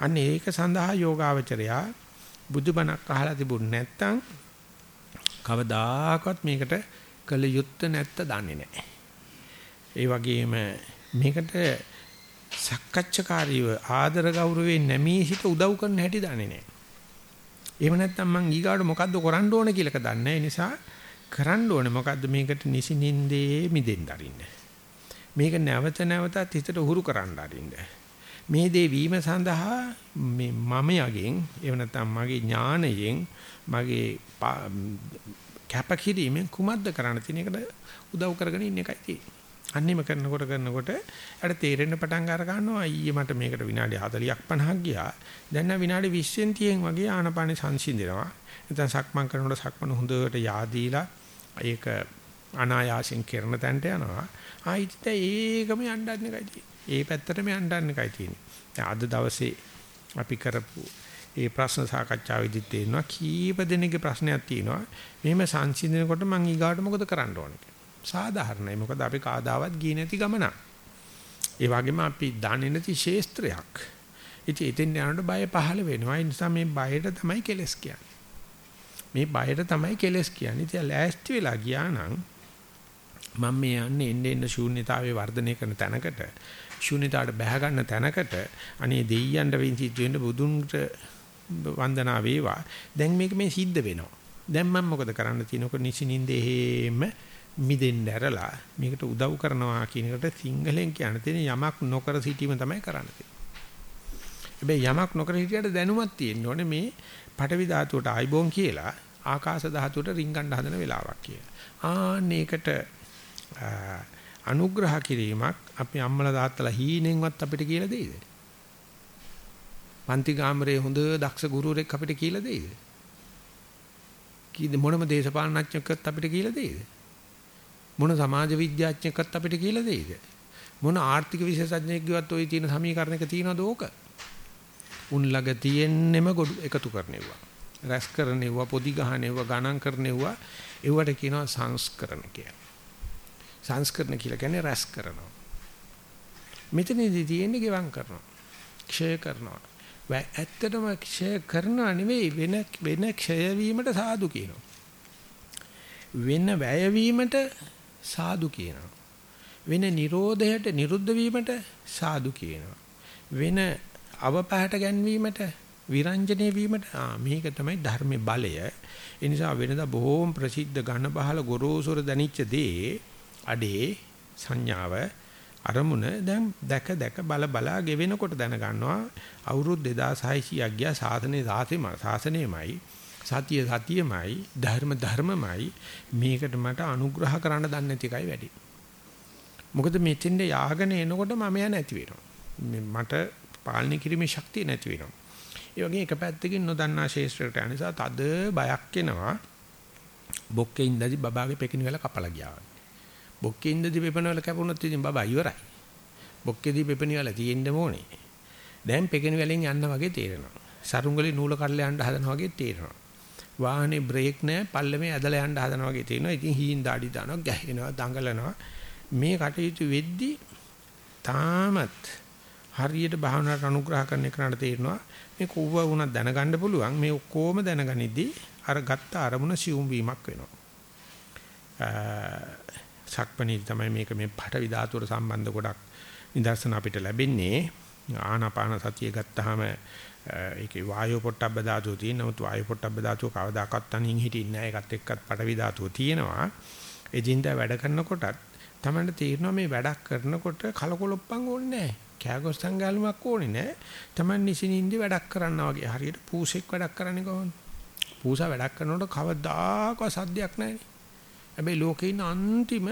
අන්න ඒක සඳහා යෝගාවචරයා බුදුබණක් අහලා තිබුණ නැත්නම් කවදාකවත් මේකට කළ යුත්තේ නැත්ත දන්නේ නැහැ. ඒ වගේම මේකට සක්කච්ඡකාරීව ආදර ගෞරවයෙන් නැමී සිට උදව් කරන හැටි දන්නේ නැහැ. එහෙම නැත්නම් මං ඊගාට මොකද්ද කරන්න ඕන කියලාක දන්නේ නිසා කරන්න ඕනේ මොකද්ද මේකට නිසිනින්දේ මිදෙන්න අරින්න. මේක නැවත නැවතත් හිතට උහුරු කරන්න අරින්න. මේ දේ වීම සඳහා මේ මම යගෙන් එහෙම නැත්නම් මගේ ඥාණයෙන් මගේ කැපකිරීමෙන් කුමක්ද කරන්න තියෙන එකට උදව් කරගෙන ඉන්න එකයි තියෙන්නේ. අන්නේම කරනකොට කරනකොට අර තේරෙන්න පටන් අර ගන්නවා අයියේ මට මේකට විනාඩි 40ක් 50ක් ගියා. දැන් නම් විනාඩි 20න් 30න් වගේ ආනපානේ සංසිඳනවා. නැත්නම් සක්මන් කරනකොට සක්මන හොඳට yaadීලා ඒක අනායාසයෙන් කරන තැනට යනවා. ආයිත් ඒකම යන්න ගන්න එකයි තියෙන්නේ. ඒ පැත්තටම යන්න ගන්න එකයි තියෙන්නේ. අද දවසේ අපි කරපු ඒ ප්‍රශ්න සාකච්ඡාවේදීත් තේරෙනවා කීප දෙනෙක්ගේ ප්‍රශ්නයක් තියෙනවා. මෙහෙම සංසිඳනකොට මං ඊගාට මොකද කරන්න ඕනේ සාධාරණයි. මොකද අපි කාදාවත් ගියේ නැති ගමන. ඒ වගේම අපි දන්නේ නැති ශේස්ත්‍රයක්. ඉතින් එතෙන් යනකොට බය පහළ වෙනවා. ඒ නිසා මේ බයට තමයි කෙලස් කියන්නේ. මේ බයට තමයි කෙලස් කියන්නේ. ඉතින් ලෑස්ති වෙලා ගියා නම් මම මේ යන්නේ එන්න එන්න ශූන්‍යතාවයේ වර්ධනය කරන තැනකට ශූන්‍යතාවට බැහැ ගන්න තැනකට අනේ දෙයියන්ට වෙන්සිට වෙන්න බුදුන්ට වන්දනා වේවා. දැන් මේක මේ සිද්ධ වෙනවා. දැන් මම මොකද කරන්න තියෙනකොට නිසිනින්දේ හේම මිදෙන්න ඇරලා මේකට උදව් කරනවා කියන එකට සිංහලෙන් කියන්න තියෙන යමක් නොකර සිටීම තමයි කරන්න තියෙන්නේ. හැබැයි යමක් නොකර හිටියට දැනුමක් තියෙන්න ඕනේ මේ පටවි ධාතුවට ආයිබෝන් කියලා ආකාශ ධාතුවට රින්ගන්න හදන වෙලාවක් කියලා. ආන්නේකට අනුග්‍රහ කිරීමක් අපි අම්මලා තාත්තලා හීනෙන්වත් අපිට කියලා දෙයිද? පන්ති කාමරේ හොඳ දක්ෂ ගුරුවරෙක් අපිට කියලා දෙයිද? කීද මොනම දේශපාලනඥයෙක්වත් අපිට කියලා දෙයිද? මොන සමාජ විද්‍යාඥයෙක්වත් අපිට කියලා දෙයිද? මොන ආර්ථික විශේෂඥයෙක්වත් ওই තියෙන සමීකරණයක තියනවද ඕක? උන් ළඟ තියෙන්නෙම එකතු කරනෙවුවා. රැස් කරනෙවුවා, පොදි ගහනෙවුවා, ගණන් කරනෙවුවා. ඒවට කියනවා සංස්කරණ කියලා. සංස්කරණ කියලා කියන්නේ රැස් කරනවා. මෙතනදී තියෙන්නේ ගෙවම් කරනවා. ක්ෂය කරනවා. ඇත්තටම ක්ෂය කරනවා නෙවෙයි වෙන වෙන ක්ෂය වීමට සාදු කියනවා. වෙන වැය වීමට සාදු කියනවා. වෙන නිරෝධයට නිරුද්ධ වීමට සාදු කියනවා. වෙන අවපහට ගැන්වීමට විරංජනේ වීමට මේක තමයි ධර්මයේ බලය. ඒ නිසා වෙනදා බොහෝම ප්‍රසිද්ධ ඝන බහල ගොරෝසුර දැනිච්ච දේ අඩේ සංඥාව අරමුණ දැන් දැක දැක බල බලා ගෙවෙනකොට දැන ගන්නවා අවුරුදු 2600ක් ගියා සාසනේ සාසෙම සාසනේමයි සතිය සතියමයි ධර්ම ධර්මමයි මේකට මට අනුග්‍රහ කරන්න දන්නේ නැති එකයි වැඩි. මොකද මෙතෙන්ද යාගෙන එනකොට මම යා නැති වෙනවා. මට පාලනය කිරීමේ ශක්තිය නැති වෙනවා. ඒ වගේ එක පැත්තකින් නොදන්නා ශේෂ්ත්‍රයට යන නිසා තද බයක් එනවා. බොක්කේ ඉඳි බබාගේ පෙකිනි වල කපලා ගියා. බොක්කේ ඉඳි පෙපණ වල කැපුණොත් ඉතින් බබා ඉවරයි. බොක්කේදී පෙපණි වල තියෙන්න ඕනේ. දැන් පෙකිනි වලින් යන්න වගේ තේරෙනවා. සරුංගලේ නූල කඩලා යන්න හදනවා වගේ තේරෙනවා. වාහනේ බ්‍රේක් නැහැ පල්ලමේ ඇදලා යන්න හදනවා වගේ තියෙනවා. ඉතින් හීන් දාඩි දානවා, ගැහෙනවා, දඟලනවා. මේ කටයුතු වෙද්දී තාමත් හරියට භාවනාවට අනුග්‍රහ කරන එකනට තේරෙනවා මේ කොව්ව වුණා දැනගන්න පුළුවන් මේ ඔක්කොම දැනගනිද්දී අර ගත්ත අරමුණ සියුම් වීමක් වෙනවා සක්පණී තමයි මේක මේ පටවි ධාතුවට සම්බන්ධ ගොඩක් නිදර්ශන අපිට ලැබෙන්නේ ආනාපාන සතිය ගත්තාම ඒකේ වායෝ පොට්ටබ්බ ධාතුව තියෙන නමුත් වායෝ පොට්ටබ්බ ධාතුව කවදාකවත් තනින් හිටින්නේ නැහැ ඒකත් එක්කත් පටවි ධාතුව තියෙනවා එදින්දා වැඩ කරනකොටත් තමයි තේරෙනවා මේ වැඩක් කරනකොට කලකොලොප්පන් ඕනේ නැහැ කෑගොස්සන් ගාලුමක් ඕනේ නෑ. Taman නිසිනින්දි වැඩක් කරනවා වගේ. හරියට පූසෙක් වැඩක් කරන්නේ කොහොමද? පූසා වැඩක් කරනකොට කවදාකවත් සද්දයක් නැහැනේ. හැබැයි ලෝකේ ඉන්න අන්තිම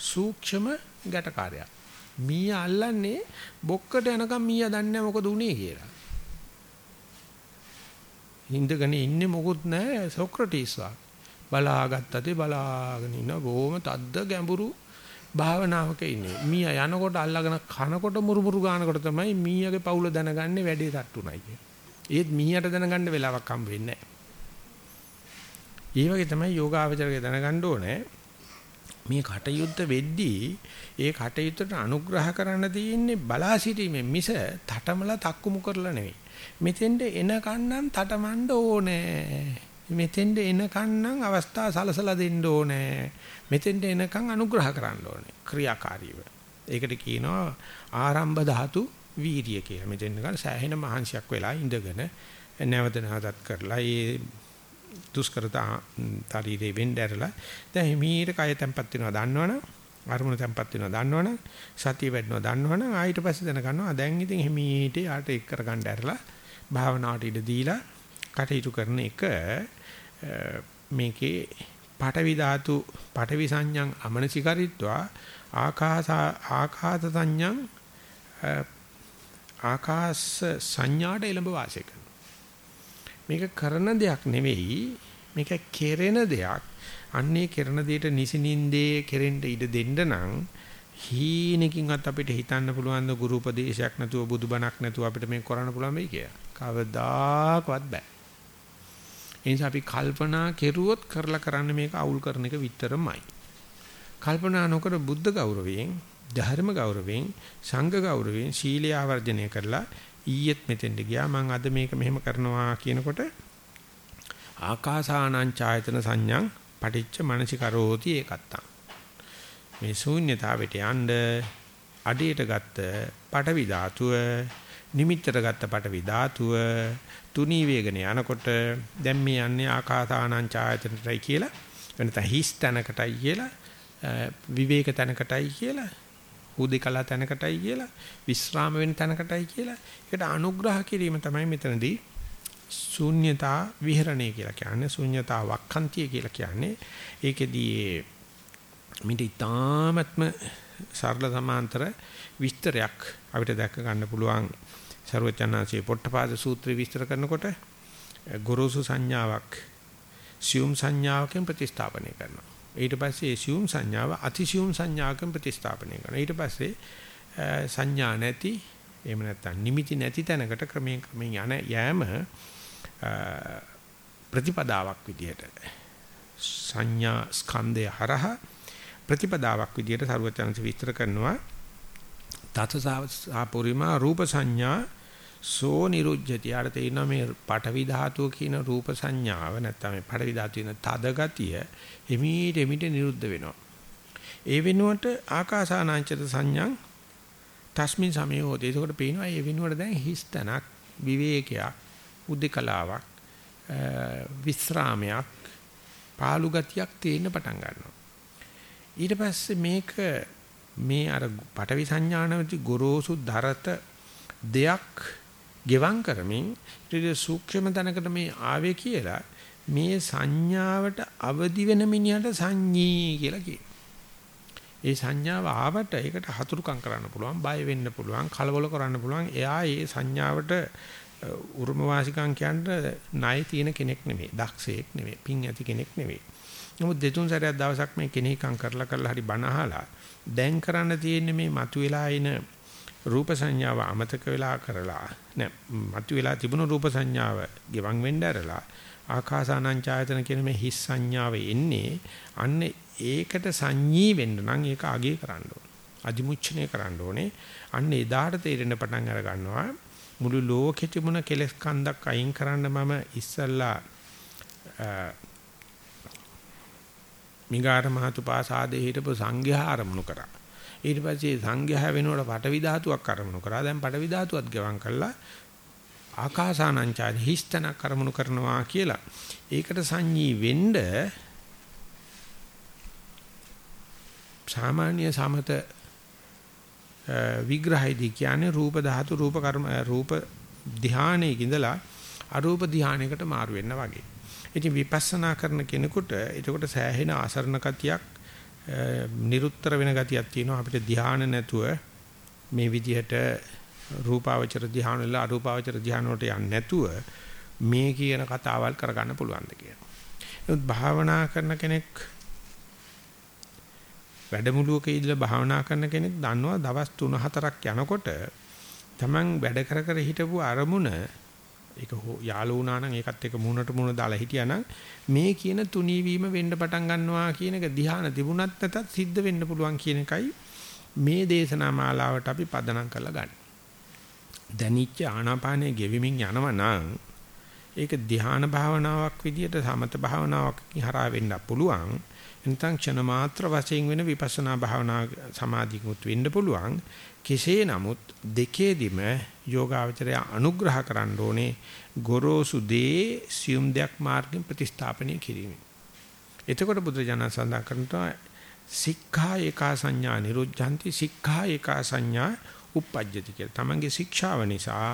සූක්ෂම ගැටකාරයා. මීයා අල්ලන්නේ බොක්කට යනකම් මීයා දන්නේ මොකද උනේ කියලා. හින්දගෙන ඉන්නේ මොකුත් නැහැ සොක්‍රටිස් වා. බලාගත්තතේ බලාගෙන ඉන්න බොහොම තද්ද ගැඹුරු භාවනාවක ඉන්නේ. මීයා යනකොට අල්ලගෙන කනකොට මුරුමුරු ගන්නකොට තමයි මීයාගේ පවුල දැනගන්නේ වැඩේ තට්ටුනයි කිය. ඒත් මීයාට දැනගන්න වෙලාවක් හම්බ වෙන්නේ නැහැ. ඒ වගේ තමයි යෝගාවචරයේ දැනගන්න ඕනේ. මේ කටයුත්ත වෙද්දී ඒ කටයුත්තට අනුග්‍රහ කරන්න තියෙන්නේ බලා සිටීමෙන් මිස තටමලා තක්කුමු කරලා නෙවෙයි. මෙතෙන්ට එන කන්නම් තටමඬ ඕනේ. මෙතෙන්ට එන කන්නම් අවස්ථා සලසලා දෙන්න ඕනේ. මෙතෙන්ට එනකන් අනුග්‍රහ කරන්න ඕනේ. ක්‍රියාකාරීව. ඒකට කියනවා ආරම්භ ධාතු වීරිය කියලා. මෙතෙන් නිකන් සෑහෙන මහන්සියක් වෙලා ඉඳගෙන නැවත නැවතත් කරලා ඒ දුෂ්කරතා ශරීරේ වෙන්න ඇරලා දැන් හිමීට කය තැම්පත් වෙනවා දන්නවනම් අරමුණ තැම්පත් වෙනවා දන්නවනම් සතිය වැඩනවා දන්නවනම් ආයෙත් පස්සේ දැනගන්නවා දැන් ඉතින් හිමීට යාට එක් කරගන්න ඇරලා භාවනාවට ඉඩ දීලා කටයුතු කරන එක මේකේ පඨවි ධාතු පඨවි සංඥං අමනසිකරිත්වා ආකාස ආකාත සංඥං ආකාශ සංඥාට එළඹ වාසය කරනවා. මේක කරන දෙයක් නෙවෙයි මේක කෙරෙන දෙයක්. අන්නේ කෙරෙන දෙයට නිසිනින්දේ කෙරෙන්න ඉඩ දෙන්න නම් හීනකින්වත් අපිට හිතන්න පුළුවන් ද ගුරු උපදේශයක් නැතුව බුදුබණක් නැතුව අපිට මේක කරන්න පුළුවන් වෙයි කියලා. කවදාකවත් බෑ. ඒ නිසා අපි කල්පනා කෙරුවොත් කරලා කරන්න මේක අවුල් කරන එක විතරමයි. කල්පනා නොකර බුද්ධ ගෞරවයෙන්, ධර්ම ගෞරවයෙන්, සංඝ ගෞරවයෙන් සීලය ආවර්ජනය කරලා ඊයේත් මෙතෙන්ට ගියා මම අද මේක මෙහෙම කරනවා කියනකොට ආකාසානං ඡායතන සංඥං පටිච්ච මනසිකරෝති ඒකත්තං මේ ශූන්‍යතාවයට යන්න අඩේට ගත්ත පටවි ධාතුව නිමිත්තට ගත්ත පටවි ධාතුව තුනී වේගන යනකොට දැන් මේ යන්නේ ආකාසානං ඡායතනටයි කියලා වෙනත හිස් තැනකටයි කියලා විවේක තැනකටයි කියලා හුදේකලා තැනකටයි කියලා විස්්‍රාම වෙන තැනකටයි කියලා ඒකට අනුග්‍රහ කිරීම තමයි මෙතනදී ශූන්‍යතා විහරණය කියලා කියන්නේ ශූන්‍යතා වක්ඛන්තිය කියලා කියන්නේ. ඒකෙදී මේක ඉතාමත්ම සරල සමාන්තර විස්තරයක් අපිට දැක ගන්න පුළුවන්. ਸਰවචනාංශයේ පොට්ටපාද සූත්‍රය විස්තර කරනකොට ගොරෝසු සංඥාවක් සියුම් සංඥාවකින් ප්‍රතිස්ථාපනය කරනවා. ඊට පස්සේ ඒ සියුම් සංඥාව අතිසියුම් සංඥාවකින් ප්‍රතිස්ථාපනය කරනවා. ඊට පස්සේ සංඥා නැති එහෙම නැත්නම් නිමිති නැති තැනකට ක්‍රමයෙන් ක්‍රමයෙන් යන යෑම ප්‍රතිපදාවක් විදිහට. සංඥා ස්කන්ධය හරහා ප්‍රතිපදාවක් විදිහට සරුවචනස විස්තර කරනවා තතසාපුරිමා රූප සංඥා සෝ නිරුජ්ජති. ආර තේිනවා මේ පඨවි ධාතුව කියන රූප සංඥාව නැත්නම් මේ පඨවි ධාතුවේ තද ගතිය එමීට එමීට නිරුද්ධ වෙනවා. ඒ වෙනුවට ආකාසානාංචත සංඥං තස්මින් සමයෝදී. ඒකට පේනවා ඒ වෙනුවට දැන් හිස්තනක් විවේකයක් උද්දකලාවක් විස්රාමයක් පාළු ගතියක් තේින්න පටන් ගන්නවා. ඊට පස්සේ මේක මේ අර පටවි සංඥානවති ගොරෝසු දරත දෙයක් ගෙවම් කරමින් ඊට සූක්ෂම තැනකට මේ ආවේ කියලා මේ සංඥාවට අවදි වෙන මිනිහට සංඤී කියලා කියනවා. ඒ සංඥාව ආවට ඒකට හතුරුකම් කරන්න පුළුවන්, බය වෙන්න පුළුවන්, කලබල කරන්න පුළුවන්. එයා ඒ සංඥාවට උරුම වාසිකම් කියන්න ණය තියෙන කෙනෙක් නෙමෙයි, දක්ෂයෙක් නෙමෙයි, පිං ඇති කෙනෙක් නෙමෙයි. නමුත් දෙතුන් සැරයක් දවසක් මේ කෙනෙක්ම් කරලා කරලා හරි බණ අහලා දැන් කරන්න තියෙන්නේ මේ මතුවලා එන රූප සංඥාව අමතක වෙලා කරලා නෑ මතුවලා තිබුණු රූප සංඥාව ගෙවන් වෙන්න ඇරලා ආකාසානං ඡායතන කියන මේ හිස් සංඥාව එන්නේ අන්න ඒකට සංඤී වෙන්න නම් ඒක අගේ කරන්න ඕනේ. අදිමුච්ඡනය කරන්න ඕනේ. අන්න එදාට තේරෙන පටන් අර ගන්නවා මුළු ලෝකෙ තිබුණ කෙලස් කන්දක් අයින් කරන්න මම ඉස්සල්ලා මිගාර මහතුපාසාදේ හිටපු සංඝයා ආරමුණු කරා. ඊට පස්සේ සංඝයා වෙනුවට පටවි ධාතුවක් ආරමුණු කරා. දැන් පටවි ධාතුවත් ගෙවම් කළා ආකාසානංචාදි හිස්තන කරමුණු කරනවා කියලා. ඒකට සංඤී වෙන්න සාමාන්‍ය සමත විග්‍රහයේදී කියන්නේ රූප ධාතු රූප කර්ම රූප ධානයේ ඉඳලා අරූප ධානයකට මාරු වෙන්න වගේ. ඉතින් විපස්සනා කරන කෙනෙකුට එතකොට සෑහෙන ආසරණ කතියක් නිරුත්තර වෙන ගතියක් තියෙනවා අපිට ධාන නැතුව මේ විදිහට රූපාවචර ධාන වල අරූපාවචර ධාන වලට යන්නේ නැතුව මේ කියන කතාවල් කරගන්න පුළුවන්ද කියලා. නමුත් භාවනා කරන කෙනෙක් වැඩමුළුවක ඉඳලා භාවනා කරන කෙනෙක් දන්නවා දවස් 3-4ක් යනකොට Taman වැඩ කර කර හිටපු අරමුණ ඒක යාළු වුණා නම් ඒකත් එක්ක මූණට මූණ දාලා හිටියානම් මේ කියන තුනී වීම වෙන්න පටන් ගන්නවා කියන එක ධ්‍යාන තිබුණත් නැතත් සිද්ධ වෙන්න පුළුවන් කියන එකයි මේ දේශනා මාලාවට අපි පදනම් කරලා ගන්න. දැනිච්ච ආනාපානයේ ගෙවිමින් යනවා නම් ඒක ධ්‍යාන භාවනාවක් විදියට සමත භාවනාවක් හරහා වෙන්න පුළුවන්. එතන ක්ෂණ මාත්‍ර වශයෙන් වෙන විපස්සනා භාවනා සමාධියකුත් වෙන්න පුළුවන්. කෙසේ නමුත් දෙකේදිම යෝගාවචරය අනුග්‍රහ කරන්න ඕනේ ගොරෝසු දේ සියුම් දෙයක් මාර්ගෙන් ප්‍රතිස්ථාපනය කිරීම. එතකොට බුදුරජාණන් සඳහන් කරනවා සික්ඛා ඒකා සංඥා නිරුද්ධಂತಿ සික්ඛා ඒකා සංඥා uppajjati කියලා. තමන්ගේ ශික්ෂාව නිසා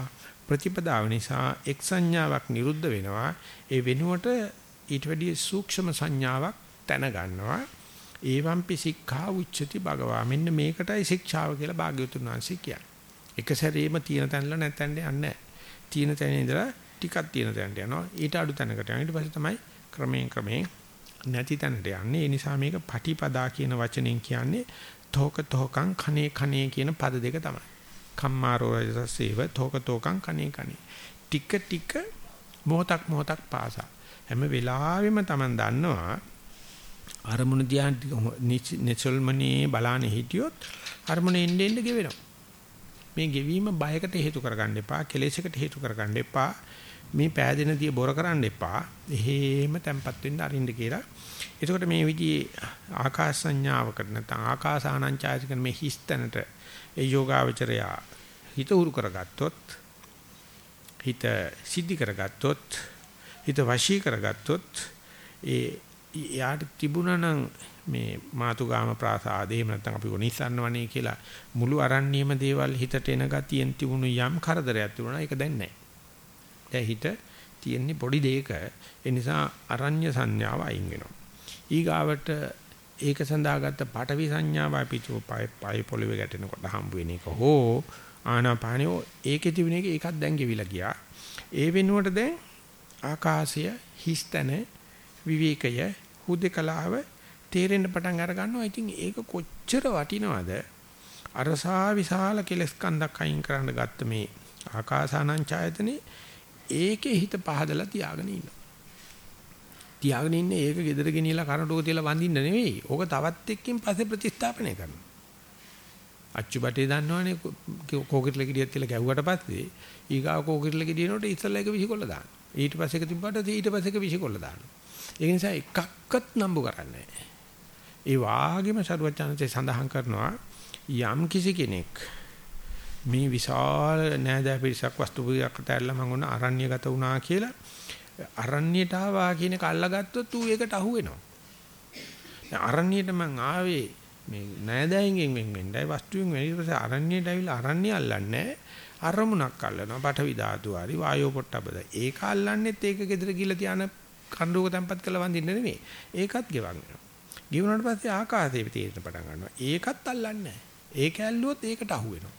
ප්‍රතිපදාව නිසා එක් සංඥාවක් නිරුද්ධ වෙනවා. ඒ වෙනුවට ඊට වැඩිය සූක්ෂම සංඥාවක් දැන ගන්නවා. ඒවම්පි සික්ඛා උච්චති භගවා. මෙන්න මේකටයි ශික්ෂාව කියලා භාග්‍යවතුන් වහන්සේ කියන්නේ. එක සැරේම තියෙන තැනල නැත්නම් යන්නේ නැහැ. තියෙන තැන ඉඳලා ටිකක් තියෙන තැනට යනවා. ඊට අඩු තැනකට යනවා. ඊට පස්සේ තමයි ක්‍රමයෙන් ක්‍රමයෙන් නැති තැනට යන්නේ. ඒ නිසා මේක පටිපදා කියන වචනෙන් කියන්නේ තෝක තෝකං කනේ කනේ කියන පද දෙක තමයි. කම්මාරෝ රජසේව තෝක තෝකං කනේ කනේ. ටික ටික මොහොතක් මොහොතක් පාසා. හැම වෙලාවෙම Taman දන්නවා අරමුණ දිහා නිචල්මනේ බලාන හිටියොත් අරමුණ එන්නේ එන්නේ ගෙවෙනවා. මේ ගෙවීම බයකට හේතු කරගන්න එපා, කෙලෙසකට හේතු කරගන්න එපා. මේ පෑදෙන දිය බොර කරන්න එපා. එහෙම තැම්පත් වෙන්න අරින්න කියලා. එතකොට මේ විදිහේ ආකාශ සංඥාවකට නැත්නම් ආකාසානංචායතික මේ හිස්තැනට ඒ යෝගාවචරය හිත උරු කරගත්තොත් හිත සිද්ධි කරගත්තොත් හිත වශී කරගත්තොත් ඒ යාට තිබුණා නම් මේ මාතුගාම ප්‍රාසාදේ එහෙම නැත්නම් අපි ගොනිසන්න වනේ කියලා මුළු අරණ්‍යම දේවල් හිතට එන ගතියෙන් තිබුණු යම් කරදරයක් තිබුණා ඒක දැන් නැහැ. දැන් හිත තියෙන්නේ පොඩි දෙයක ඒ නිසා අරඤ්‍ය සංඥාව අයින් වෙනවා. ඊගාවට ඒක සඳහාගත්ත පටවි සංඥාව අපි පය පොළවේ ගැටෙනකොට හම්බ වෙන එක හෝ ආනාපානියෝ ඒකේ තිබුණ එක ඒකත් දැන් ගෙවිලා ගියා. ඒ වෙනුවට දැන් ආකාශය හිස්තන විවේකය හුදකලාව තේරෙන්න පටන් අර ගන්නවා. ඉතින් ඒක කොච්චර වටිනවද? අරසා විශාල කෙලස් කන්දක් අයින් කරන්න ගත්ත මේ ආකාසානං ඡායතනේ ඒකේ හිත පහදලා තියාගෙන ඉන්නවා. තියාගෙන ඉන්නේ ඒක gedera ගෙනියලා කරඬුක තියලා වඳින්න නෙවෙයි. ඕක තවත් එක්කින් පස්සේ ප්‍රතිස්ථාපනය කරනවා. අච්චු බටේ දන්නවනේ කෝකිරල ගෙඩියක් තියලා ගැව්වට පස්සේ ඊගාව කෝකිරල ගෙඩියනකොට ඉස්සල්ලා එක විසිකොල්ල දාන්න. ඊට පස්සේ එක තිබ්බට ඊට පස්සේ එක විසිකොල්ල දාන්න. ඒ නිසා එකක්වත් නම්බු කරන්නේ නැහැ. ඒ වාගේම සරුවචනන්සේ සඳහන් කරනවා යම් කිසි කෙනෙක් මේ විශාල නෑදෑ පිරිසක් වස්තු පුදියක් ඇතැල්ලා මම උන අරණ්‍යගත වුණා කියලා අරණ්‍යයට ආවා කියන එක අල්ලගත්තොත් ඌ ඒකට අහු වෙනවා. දැන් අරණ්‍යයට මං ආවේ මේ නෑදෑයින්ගෙන් වෙන් වෙන්නයි වස්තුවෙන් වෙන ඊට පස්සේ අරණ්‍යයට ඇවිල්ලා අරණ්‍ය අල්ලන්නේ අරමුණක් අල්ලනවා. පඨවි ධාතු හරි වායෝ පොට්ටබද ඒක අල්ලන්නෙත් ඒක gedera ගිල තියාන කණ්ඩුවක තැම්පත් කරලා වඳින්න නෙමෙයි. ඒකත් ගෙවන් වෙනවා ගෙවුනට පස්සේ ආකාශයේ තේරෙන්න පටන් ගන්නවා. ඒකත් අල්ලන්නේ ඒක ඇල්ලුවොත් ඒකට අහු වෙනවා.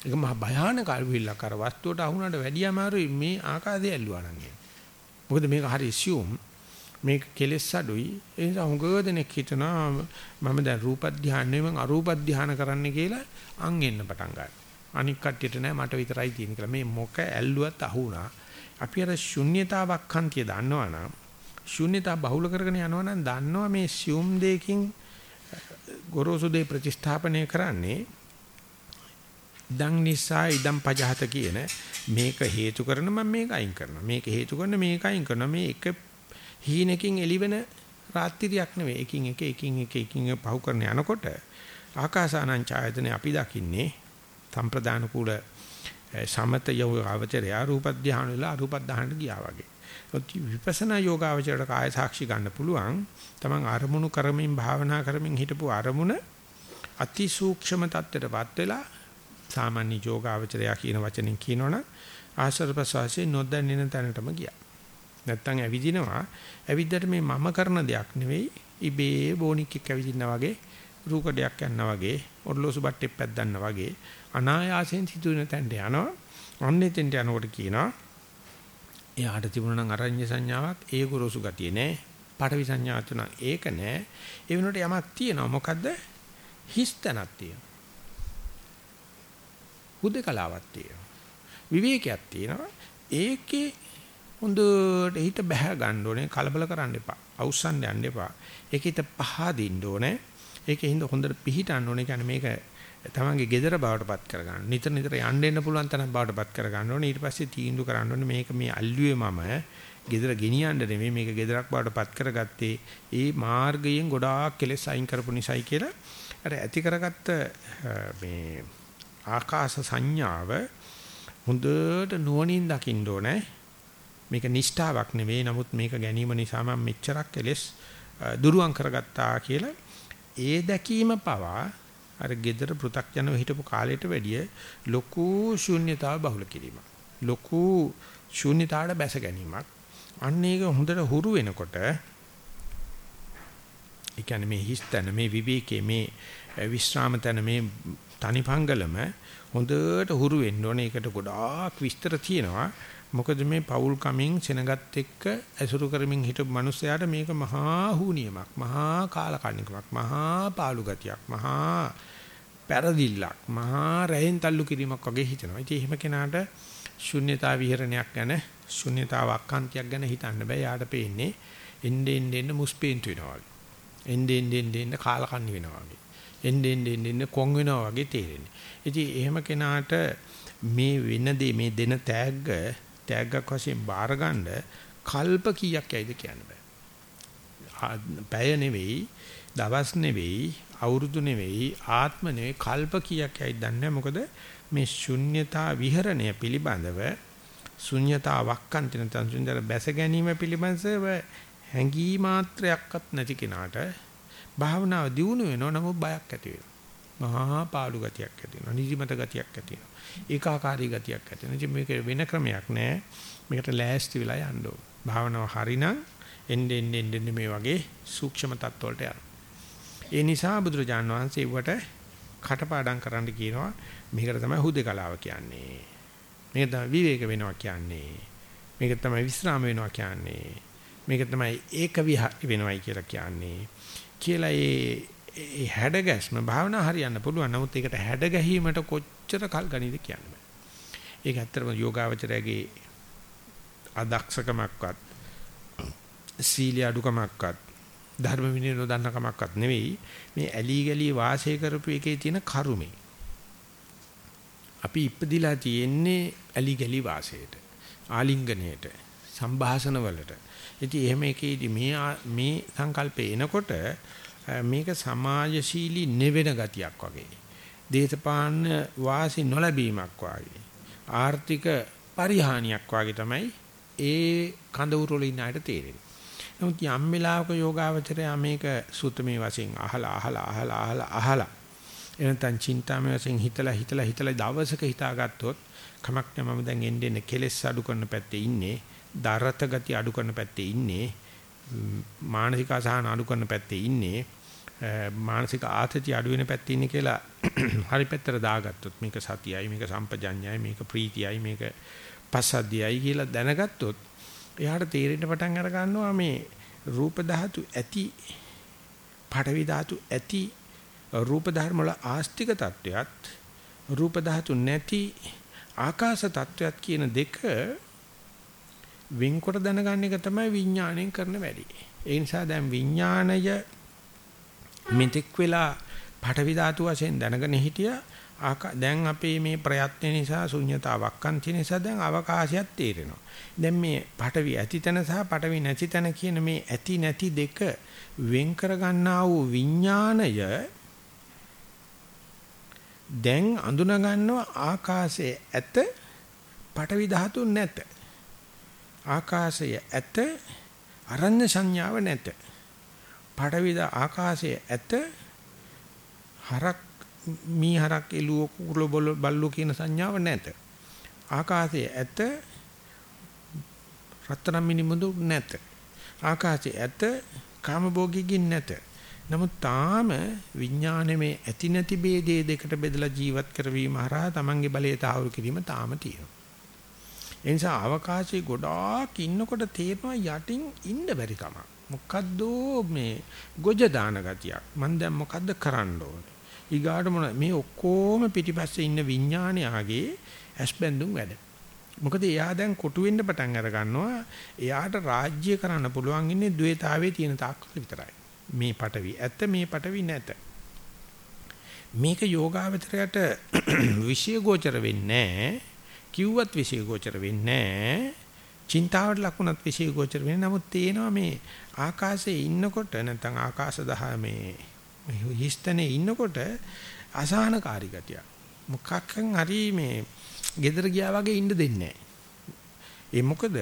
ඒක මහ භයානක අල්විල්ලක් අර වස්තුවට අහුනට වැඩිය අමාරුයි මේ ආකාශය ඇල්ලුවා නම් මොකද මේක හරි assume මේක කෙලෙස් අඩුයි. ඒ නිසා හුඟ දෙනෙක් හිතනවා මම දැන් රූප ධානය මම අරූප ධානය කරන්න කියලා අන් එන්න පටන් ගන්නවා. අනික් කට්ටියට නෑ මට විතරයි තියෙන කියලා. මේ මොක ඇල්ලුවත් අහුණා. අපි අර ශුන්්‍යතාවක් හන්තිය දන්නවනම් ශුන්්‍යතා බහුල කරගෙන යනවනම් දන්නවා මේ සියුම් දෙයකින් ගොරෝසු දෙය ප්‍රතිස්ථාපනය කරන්නේ ඉදං නිසා ඉදං පජහත කියන මේක හේතු කරන මම මේක අයින් කරනවා. මේක හේතු කරන මේක අයින් කරනවා. මේ එක හීනකින් එළිවෙන රාත්‍රියක් නෙවෙයි. එකින් එක එකින් එක එකින් පහු කරන යනකොට ආකාසානං ඡායතනේ අපි දකින්නේ සම්ප්‍රදාන කුල සමත යෝගාවචරය රූප ධානය වල අරූප ධානයට ගියා වගේ. විපස්සනා යෝගාවචරයට කාය සාක්ෂි ගන්න පුළුවන්. Taman අරමුණු කරමින් භාවනා කරමින් හිටපු අරමුණ අති සූක්ෂම தත්ත්වයටපත් වෙලා සාමාන්‍ය යෝගාවචරය කියන වචනෙන් කියනවනම් ආශ්‍රව ප්‍රසවාසයේ නොදැන්නෙන තැනටම ගියා. නැත්තම් ඇවිදිනවා. ඇවිද්දට මේ මම කරන දෙයක් නෙවෙයි ඉබේ බෝනික් එක්ක ඇවිදිනා වගේ රූකඩයක් යනවා වගේ ඔර්ලෝසු බට්ටෙක් පැද්දන්නා වගේ අනායාසයෙන් සිදුවෙන තැනට යනවා. අන්න එතෙන්ට යනකොට කියනවා එයාට තිබුණා නම් අරඤ්‍ය සංඥාවක් ඒ ගොරෝසු ගතිය නෑ. පටවි සංඥා තුන ඒක නෑ. ඒ වෙනකොට යමක් තියෙනවා. මොකද්ද? හිස්තනක් තියෙනවා. හුදකලාවක් තියෙනවා. විවේකයක් තියෙනවා. ඒකේ හොඳට හිත බැහැ ගන්න ඕනේ කලබල කරන්න එපා. අවුස්සන්න යන්න එපා. ඒකිට පහදින්න ඕනේ. ඒකේ හිඳ හොඳට පිහිටන්න ඕනේ. කියන්නේ මේක තමන්ගේ gedara බවටපත් කරගන්න. නිතර නිතර යන්න එන්න පුළුවන් තරම් බවටපත් කරගන්න ඕනේ. ඊට පස්සේ තීන්දුව කරන්න ඕනේ මේක මේ අල්ලුවේ මම gedara ගෙනියන්න නෙමෙයි මේක gedarak බවටපත් කරගත්තේ. ඒ මාර්ගයෙන් ගොඩාක් කෙලෙස් අයින් කරපු නිසායි කියලා අර ඇති කරගත්ත මේ ආකාශ සංඥාව හොඳට නුවණින් දකින්න ඕනේ. මේක නිෂ්ඨාවක් නෙවෙයි. නමුත් මේක ගැනීම නිසා මම මෙච්චරක් කෙලෙස් දුරුවන් කරගත්තා කියලා ඒ දැකීම පවා අර gedara පෘ탁ජනව හිටපු කාලයට වැඩිය ලොකු ශූන්‍යතාව බහුල කිරීමක්. ලොකු ශූන්‍යතාවට බැස ගැනීමක්. අන්න ඒක හොඳට හුරු වෙනකොට ඒ කියන්නේ මේ හිස්තන මේ විවේකයේ මේ විශ්‍රාම තන මේ තනිපංගලම හොඳට හුරු වෙන්න ඕනේ. ඒකට ගොඩාක් විස්තර තියෙනවා. මොකද මේ පෞල් කමින් සෙනගත් එක්ක ඇසුරු කරමින් හිටපු මිනිස්සයාට මේක මහා හුනියමක් මහා කාලකන්නිකමක් මහා පාළු ගතියක් මහා පෙරදිල්ලක් මහා රැහෙන් තල්ලු කිරීමක් වගේ හිතෙනවා. ඉතින් එහෙම කෙනාට ශුන්්‍යතා විහරණයක් ගැන ශුන්්‍යතාව අක්කාන්තියක් ගැන හිතන්න බෑ. යාට පේන්නේ එන්නේ එන්නේ මුස්පේන්තු වෙනවා වගේ. එන්නේ එන්නේ එන්නේ කාලකන්ණි වෙනවා වගේ. එන්නේ එන්නේ එන්නේ කොන් වෙනවා වගේ තේරෙන්නේ. ඉතින් එහෙම කෙනාට මේ වෙන දේ මේ දෙන තෑග්ග තෑග්ගක් වශයෙන් බාරගන්න කල්ප කීයක් යයිද කියන්න බෑ. පැය නෙවෙයි, දවස් නෙවෙයි, අවුරුදු නෙවෙයි, ආත්ම නෙවෙයි කල්ප කීයක් යයිද දන්නේ මොකද මේ ශුන්්‍යතා විහරණය පිළිබඳව ශුන්්‍යතා වක්කන්ති නැත්නම් සුන්දර බැස ගැනීම පිළිබඳව හැඟී මාත්‍රයක්වත් නැති කෙනාට භාවනාව දියුණු වෙනවා නමුත් බයක් ඇති වෙනවා. මහා පාළු ගතියක් ඇති වෙනවා. නිදිමත ගතියක් ඇති වෙනවා. ඒකාකාරී ගතියක් ඇති වෙනවා. ඉතින් මේක වෙන ක්‍රමයක් නෑ. මේකට ලෑස්ති වෙලා යන්න ඕන. භාවනාව හරිනම් එන්න එන්න එන්න මේ වගේ සූක්ෂම තත්ත්වවලට යනවා. ඒ නිසා බුදුරජාන් වහන්සේ වට කටපාඩම් කරන්න කියනවා. මේකට තමයි හුදේකලාව කියන්නේ. මේක තමයි විවේක වෙනවා කියන්නේ. මේක තමයි විස්රාම වෙනවා කියන්නේ. මේක තමයි ඒක විහාර වෙනවයි කියලා කියන්නේ. කියලා ඒ ඒ හැඩ ගැස්ම භාවනා හරියන්න පුළුවන්. නමුත් ඒකට හැඩ ගැහිමට කොච්චර කල් ගනීද කියන්න බෑ. ඒක ඇත්තටම යෝගාවචරයේ අදක්ෂකමක්වත් සීලිය අඩුකමක්වත් ධර්ම විනය නොදන්න කමක්වත් නෙවෙයි. මේ ඇලි ගලි වාසය කරපු එකේ තියෙන කරුමේ. අපි ඉපදිලා තියෙන්නේ ඇලි ගලි වාසයට. ආලිංගනයට, සංഭാෂණ වලට. ඉතින් එහෙම එකේදී මේ මේ සංකල්පේ එනකොට මේක සමාජශීලී නෙවෙන ගතියක් වගේ. දේශපාලන වාසි නොලැබීමක් වගේ. ආර්ථික පරිහානියක් වගේ තමයි ඒ කඳවුරු වල ඉන්න අයට තේරෙන්නේ. නමුත් යම් වෙලාවක යෝගාවචරය මේක සූත්‍රමේ වශයෙන් අහලා අහලා අහලා අහලා අහලා එනතන් චින්තාමය වශයෙන් හිතලා හිතලා හිතලා දවසක හිතාගත්තොත් කමක් නෑ මම දැන් එන්නේ එන්නේ කෙලෙස් අඩු කරන පැත්තේ ඉන්නේ දරත ගති අඩු කරන පැත්තේ ඉන්නේ මානසික අසහන අඩු කරන පැත්තේ ඉන්නේ මානසික ආතතිය අඩු වෙන පැත්තේ ඉන්නේ කියලා හරි පැත්තට දාගත්තොත් මේක සතියයි මේක සම්පජඤ්ඤයයි මේක ප්‍රීතියයි මේක පස්සද්ධියයි කියලා දැනගත්තොත් එයාට තේරෙන්න පටන් අර ගන්නවා මේ රූප ධාතු ඇති පඨවි ධාතු ඇති රූප ධර්ම වල ආස්තික தත්වයක් රූප ධාතු නැති ආකාශ தත්වයක් කියන දෙක වෙන්කොට දැනගන්න එක තමයි විඥාණයෙන් කරන වැඩි. ඒ නිසා දැන් විඥාණය මෙතෙක් වෙලා පඨවි ධාතු වශයෙන් දැනගෙන හිටියා දැන් අපේ මේ ප්‍රයත්න නිසා ශුන්්‍යතාවක් අන්ති නිසා දැන් අවකාශයක් තේරෙනවා. දැන් මේ පඨවි ඇතිතන සහ පඨවි නැතිතන කියන මේ ඇති නැති දෙක වෙන් කර ගන්නා වූ විඥාණය දැන් අඳුන ගන්නවා ආකාශයේ ඇත පඨවි ධාතු නැත. ආකාශය ඇත අරඤ්‍ය සංඥාව නැත. පඩවිද ආකාශයේ ඇත හරක් මීහරක් එළුව කුකුල බල්ලෝ කියන සංඥාව නැත. ආකාශයේ ඇත රත්තරන් මිනිමුදු නැත. ආකාශයේ ඇත කාමභෝගිකින් නැත. නමුත් තාම විඥානයේ ඇති නැති ભેදේ දෙකට බෙදලා ජීවත් කරවීම හරහා තමන්ගේ බලය තාවුරු කිරීම තාම තියෙනවා. ඒ නිසා අවකාශයේ ගොඩාක් ඉන්නකොට තේරෙනවා යටින් ඉන්න බැරි කම. මොකද්ද මේ ගොජ දාන ගතියක්. මං දැන් මොකද්ද කරන්න ඕනේ? ඊගාට මොන මේ ඔක්කොම පිටිපස්සේ ඉන්න විඥානයාගේ ඇස්බැඳුම් වැඩ. මොකද එයා දැන් කොටු වෙන්න පටන් අර ගන්නවා. එයාට රාජ්‍ය කරන්න පුළුවන් ඉන්නේ द्वේතාවයේ තියෙන තාක්කල් විතරයි. මේ පටවි ඇත්ත මේ පටවි නැත. මේක යෝගාවචරයට විෂය ගෝචර වෙන්නේ කිව්වත් විෂය ගෝචර වෙන්නේ චින්තාවට ලකුණත් විෂය ගෝචර වෙන්නේ නමුත් තේනවා මේ ආකාශයේ ඉන්නකොට නැත්නම් ආකාශ දහ මේ හිස්තනේ ඉන්නකොට අසහනකාරී ගතිය මොකක්කන් හරි මේ gedara ගියා වගේ ඉන්න දෙන්නේ ඒ මොකද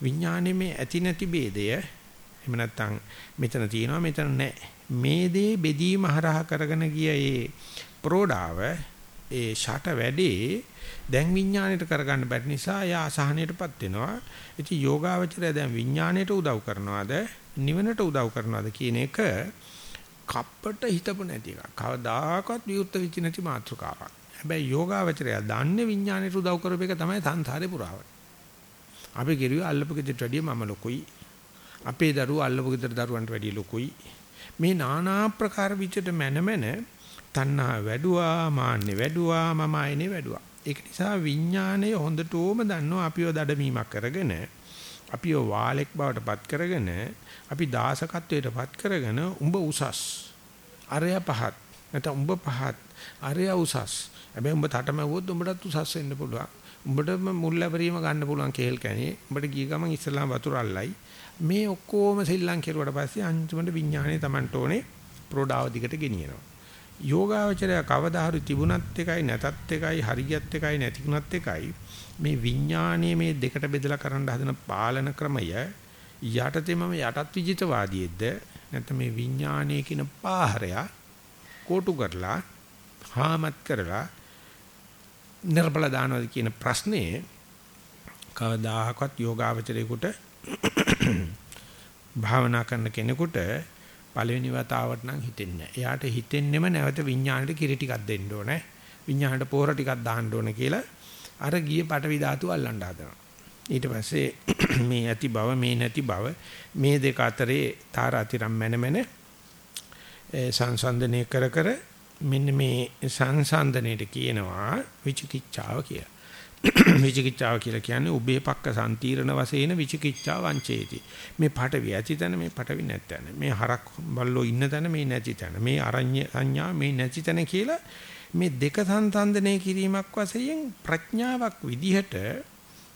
විඥානයේ මේ ඇති නැති ભેදය එහෙම නැත්නම් මෙතන තියෙනවා මෙතන නැහැ. මේ දේ බෙදීම හරහා කරගෙන ගිය ඒ ප්‍රෝඩාව ඒ ෂට වැඩේ දැන් විඥාණයට කරගන්න බැරි නිසා එයා අසහනයටපත් වෙනවා. ඉතින් යෝගාවචරය දැන් විඥාණයට උදව් කරනවාද නිවනට උදව් කරනවාද කියන එක කප්පට හිතපු නැති එකක්. කවදාකවත් විවුර්ත වෙච්ච නැති මාතෘකාවක්. හැබැයි යෝගාවචරය දන්නේ විඥාණයට උදව් කරපු එක තමයි සංසාරේ පුරාවට. අපි කිරුවේ අල්ලපු ගෙදරට වැඩිය මම ලොකුයි. අපේ දරුවෝ අල්ලපු ගෙදර දරුවන්ට වැඩිය ලොකුයි. මේ নানা ආකාර විචිත මනමන තණ්හා වැඩුවා, මාන්නේ වැඩුවා, මම ආයනේ වැඩුවා. ඒක නිසා විඥාණය හොඳටම දන්නවා අපිව දඩමීමක් කරගෙන අපිව වාලෙක් බවට පත් කරගෙන අපි දාසකත්වයට පත් කරගෙන උඹ උසස්. අරය පහත්. නැත්නම් උඹ පහත්. අරය උසස්. හැබැයි උඹ තටමැවුවොත් උඹටත් උසස් වෙන්න පුළුවන්. උඹට මුල් ලැබරීම ගන්න පුළුවන් කේල් කැනේ උඹට ගිය ගමන් ඉස්සලාම වතුර අල්ලයි. මේ ඔක්කොම සෙල්ලම් කෙරුවට පස්සේ අන්තිමට විඥානයේ Tamanට ඕනේ ප්‍රෝඩාව දිගට ගෙනියනවා. යෝගාවචරය කවදා හරි තිබුණත් එකයි නැතත් එකයි හරියත් එකයි නැතිුණත් එකයි. මේ විඥානයේ මේ දෙකට බෙදලා කරන්න හදන පාලන ක්‍රමය යටතේම යටත් විජිතවාදීෙද්ද නැත්නම් මේ විඥානයේ කියන පාහරය කොටු කරලා හාමත් කරලා නිර්බල දානවාද කියන ප්‍රශ්නේ කවදාහකවත් යෝගාවචරයේකට භාවනා කරන කෙනෙකුට පළවෙනි වතාවට නම් හිතෙන්නේ නැහැ. එයාට හිතෙන්නෙම නැවත විඥාණයට කිරි ටිකක් දෙන්න ඕනේ. විඥාණයට පොහොර ටිකක් දාන්න ඕනේ කියලා අර ගියේ පටවි ධාතු අල්ලන්න හදනවා. ඊට පස්සේ මේ ඇති බව මේ නැති බව මේ දෙක අතරේ තාරාතිරම් මැනමැන සංසන්දනය කර කර මෙන්න මේ සංසන්දනයේට කියනවා විචිකිච්ඡාව කියලා. විචිකිච්ඡාව කියලා කියන්නේ උබේ පක්ක සම්තිරණ වශයෙන් විචිකිච්ඡා වංචේති. මේ පටවි ඇති තැන මේ පටවි නැත්නම් මේ හරක් බල්ලෝ ඉන්න තැන මේ නැති තැන මේ අරඤ්‍ය සංඥා මේ නැති තැන කියලා මේ දෙක සංසන්දනය කිරීමක් වශයෙන් ප්‍රඥාවක් විදිහට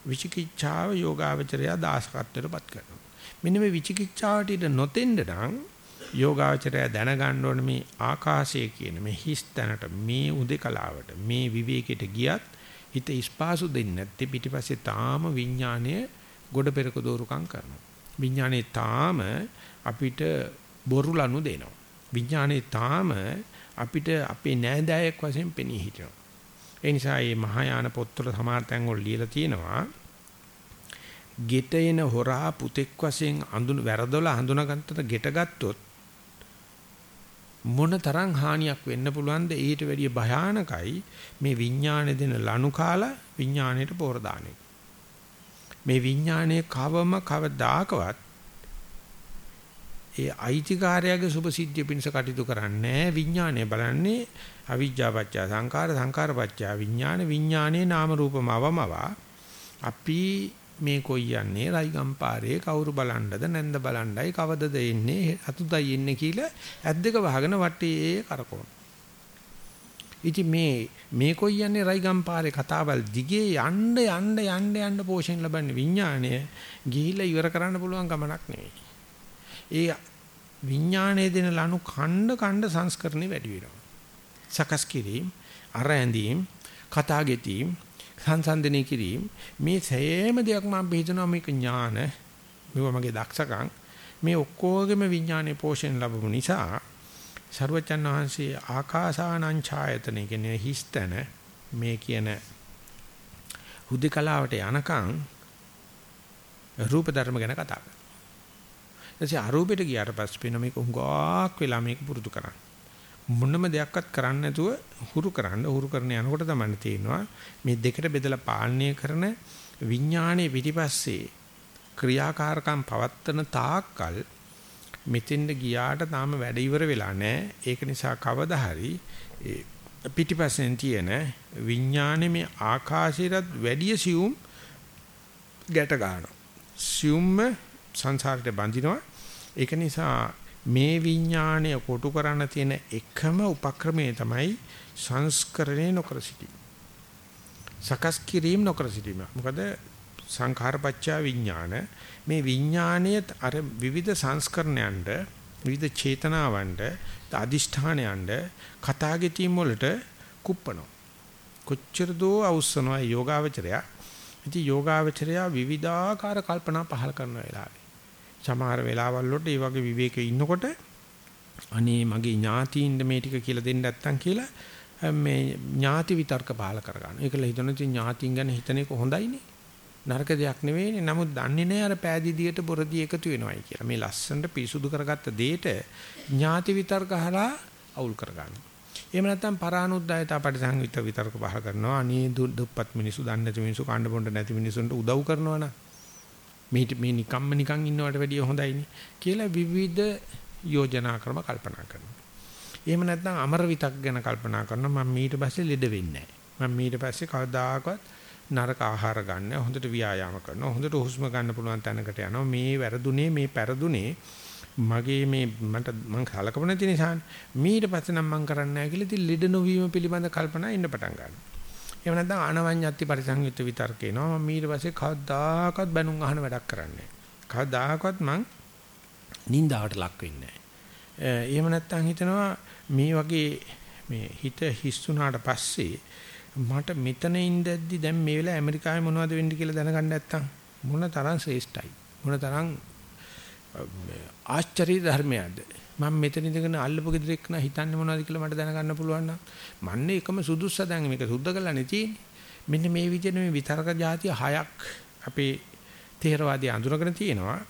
විචිකිච්ඡාව යෝගාවචරය දාසකත්වයටපත් කරනවා. මෙන්න මේ විචිකිච්ඡාවට ඉඳ නොතෙන්න නම් යෝගාවචරය දැනගන්න ඕනේ මේ ආකාශය කියන මේ හිස් තැනට මේ උදේකලාවට මේ විවේකයට ගියත් හිත ඉස්පාසු දෙන්නේ නැත්te පිටිපස්සේ තාම විඥාණය ගොඩ පෙරක දෝරුකම් කරනවා. විඥාණය තාම අපිට බොරු ලනු දෙනවා. විඥාණය තාම අපිට අපේ නෑදෑයෙක් වශයෙන් පෙනී හිටිනවා. ඒ නිසා මේ මහායාන පොත්වල සමහර තැන් වල ලියලා තියෙනවා ගෙට එන හොරා පුතෙක් වශයෙන් අඳුන වැරදොල හඳුනාගත්තට ගෙට ගත්තොත් මොන තරම් හානියක් වෙන්න පුළුවන්ද ඊට වැඩිය භයානකයි මේ විඥාණය දෙන ලනු කාලා විඥාණයට පෝර දාන එක. මේ විඥාණය කවම කවදාකවත් ඒ අයිතිකාරයාගේ සුභසිද්ධිය පිණිස කටයුතු කරන්නේ විඥාණය බලන්නේ අවිජ්ජාපච්චය සංකාර සංකාරපච්චය විඥාන විඥානයේ නාම රූපමවමව අපි මේ කොයියන්නේ රයිගම්පාරේ කවුරු බලන්නද නැන්ද බලන්නයි කවදද එන්නේ අතුතයි එන්නේ කියලා ඇද්දක වහගෙන වටේ කරකවන. ඉතින් මේ මේ කොයියන්නේ රයිගම්පාරේ කතාවල් දිගේ යන්න යන්න යන්න යන්න පෝෂණ ලබන්නේ විඥාණය ගිහිල්ලා ඉවර කරන්න පුළුවන් ගමනක් නෙවෙයි. ඒ විඥාණය දෙන ලනු ඛණ්ඩ ඛණ්ඩ සංස්කරණේ වැඩි වෙනවා. සකස් කිරීම, අර ඇඳීම්, කතා ගෙතීම් සංසන්දනය කිරීම මේ සෑම දෙයක්ම අපි හිතනවා මේක ඥාන මේව මගේ දක්ෂකම් මේ ඔක්කොගෙම විඥානයේ පෝෂණය ලැබුණු නිසා සරුවචන් වහන්සේ ආකාසානං ඡායතන කියන්නේ හිස්තන මේ කියන හුදකලාවට යනකම් රූප ධර්ම ගැන කතා කරනවා. ඊටසේ අරූපෙට ගියාට පස්සේ වෙන මේක හුඟක් වෙලා මේක පුරුදු කරන්න. මොනම දෙයක්වත් කරන්න නැතුව හුරු කරන්න හුරු කරන යනකොට තමයි තේරෙනවා මේ දෙකට බෙදලා පාලනය කරන විඥානයේ පිටිපස්සේ ක්‍රියාකාරකම් පවත්තන තාක්කල් මෙතෙන්ද ගියාට තාම වැඩ ඉවර වෙලා නැහැ. ඒක නිසා කවදා හරි පිටිපස්සෙන් තියෙන විඥානයේ ආකාශයටත් වැඩිය සියුම් ගැට ගන්නවා. සියුම්ම සංසාරයට බඳිනවා. ඒක නිසා මේ විඥාණය කොටු කරන්න තියෙන එකම උපක්‍රමය තමයි සංස්කරණය නොකර සිටීම. සකස් කිරීම නොකර සිටීම. මොකද සංඛාරපච්චා විඥාන මේ විඥාණය අර විවිධ සංස්කරණයන්ට විවිධ චේතනාවන්ට අදිෂ්ඨානයන්ට කතාගෙතීම් වලට කුප්පනවා. කොච්චර දෝ අවුස්සනවා යෝගාවචරයා. ඉතින් යෝගාවචරයා විවිධාකාර කල්පනා පහල කරන වෙලාවේ. සමහර වෙලාවල් වලට මේ වගේ විවේකයේ ඉන්නකොට අනේ මගේ ඥාතීන්ද මේ ටික කියලා දෙන්න නැත්තම් කියලා මේ ඥාති විතර්ක පහල කරගන්න. ඒකල හිතන ඉතින් ඥාතින් ගැන හිතන එක හොඳයිනේ. නරක දෙයක් නෙවෙයිනේ. නමුත් දන්නේ නැහැ අර පෑදීදියට බොරදී එකතු වෙනවයි කියලා. මේ ලස්සනට පිරිසුදු කරගත්ත දෙයට ඥාති විතර්ක හරහා අවුල් කරගන්න. එහෙම නැත්නම් පරානුද්යතා පරිසංවිත විතර්ක පහ කරනවා. අනේ දුප්පත් මිනිස්සු දන්නේ නැති මිනිස්සු කාණ්ඩ බොණ්ඩ නැති මිනිස්සුන්ට උදව් කරනවා නම් මේ මේ නිකම්ම නිකන් ඉන්නවට වැඩිය හොඳයිනේ කියලා විවිධ යෝජනා ක්‍රම කල්පනා කරනවා. එහෙම නැත්නම් අමර විතක් ගැන කල්පනා කරනවා මම ඊට පස්සේ ලෙඩ වෙන්නේ නැහැ. මම ඊට පස්සේ කවදාකවත් නරක ආහාර ගන්න හොඳට ව්‍යායාම කරනවා. හොඳට හුස්ම ගන්න පුළුවන් තැනකට යනවා. මේ වැරදුනේ මේ පෙරදුනේ මගේ මේ මට මං කලකප නැති නිසා මීට පස්සේ නම් මං කරන්නේ නැහැ කියලා ඉතින් ලෙඩ නොවීම පිළිබඳ කල්පනා ඉන්න පටන් ගන්නවා. එහෙම නැත්නම් ආනවඤ්ඤත්ති පරිසංයුක්ත විතර්ක එනවා මම ඊට පස්සේ කවදාකවත් බැනුම් අහන වැඩක් කරන්නේ කවදාකවත් මං නින්දාවට ලක් වෙන්නේ නැහැ. එහෙම නැත්නම් හිතනවා මේ වගේ මේ හිත හිස්සුනාට පස්සේ මට මෙතන ඉඳද්දි දැන් මේ වෙලාව ඇමරිකාවේ මොනවද වෙන්නේ කියලා දැනගන්න නැත්තම් මොන තරම් ශ්‍රේෂ්ඨයි. මොන තරම් ආශ්චර්ය ධර්මයක්ද? මම මෙතන ඉඳගෙන අල්ලපු ගෙදර එක්කන හිතන්නේ මොනවද කියලා මට දැනගන්න පුළුවන් නම් මන්නේ එකම සුදුස්ස දැන් මේක සුද්ධ කරලානේ තියෙන්නේ. මෙන්න මේ විදිහට මේ විතරක જાතිය හයක් අපේ තේරවාදී අඳුරගෙන තියෙනවා.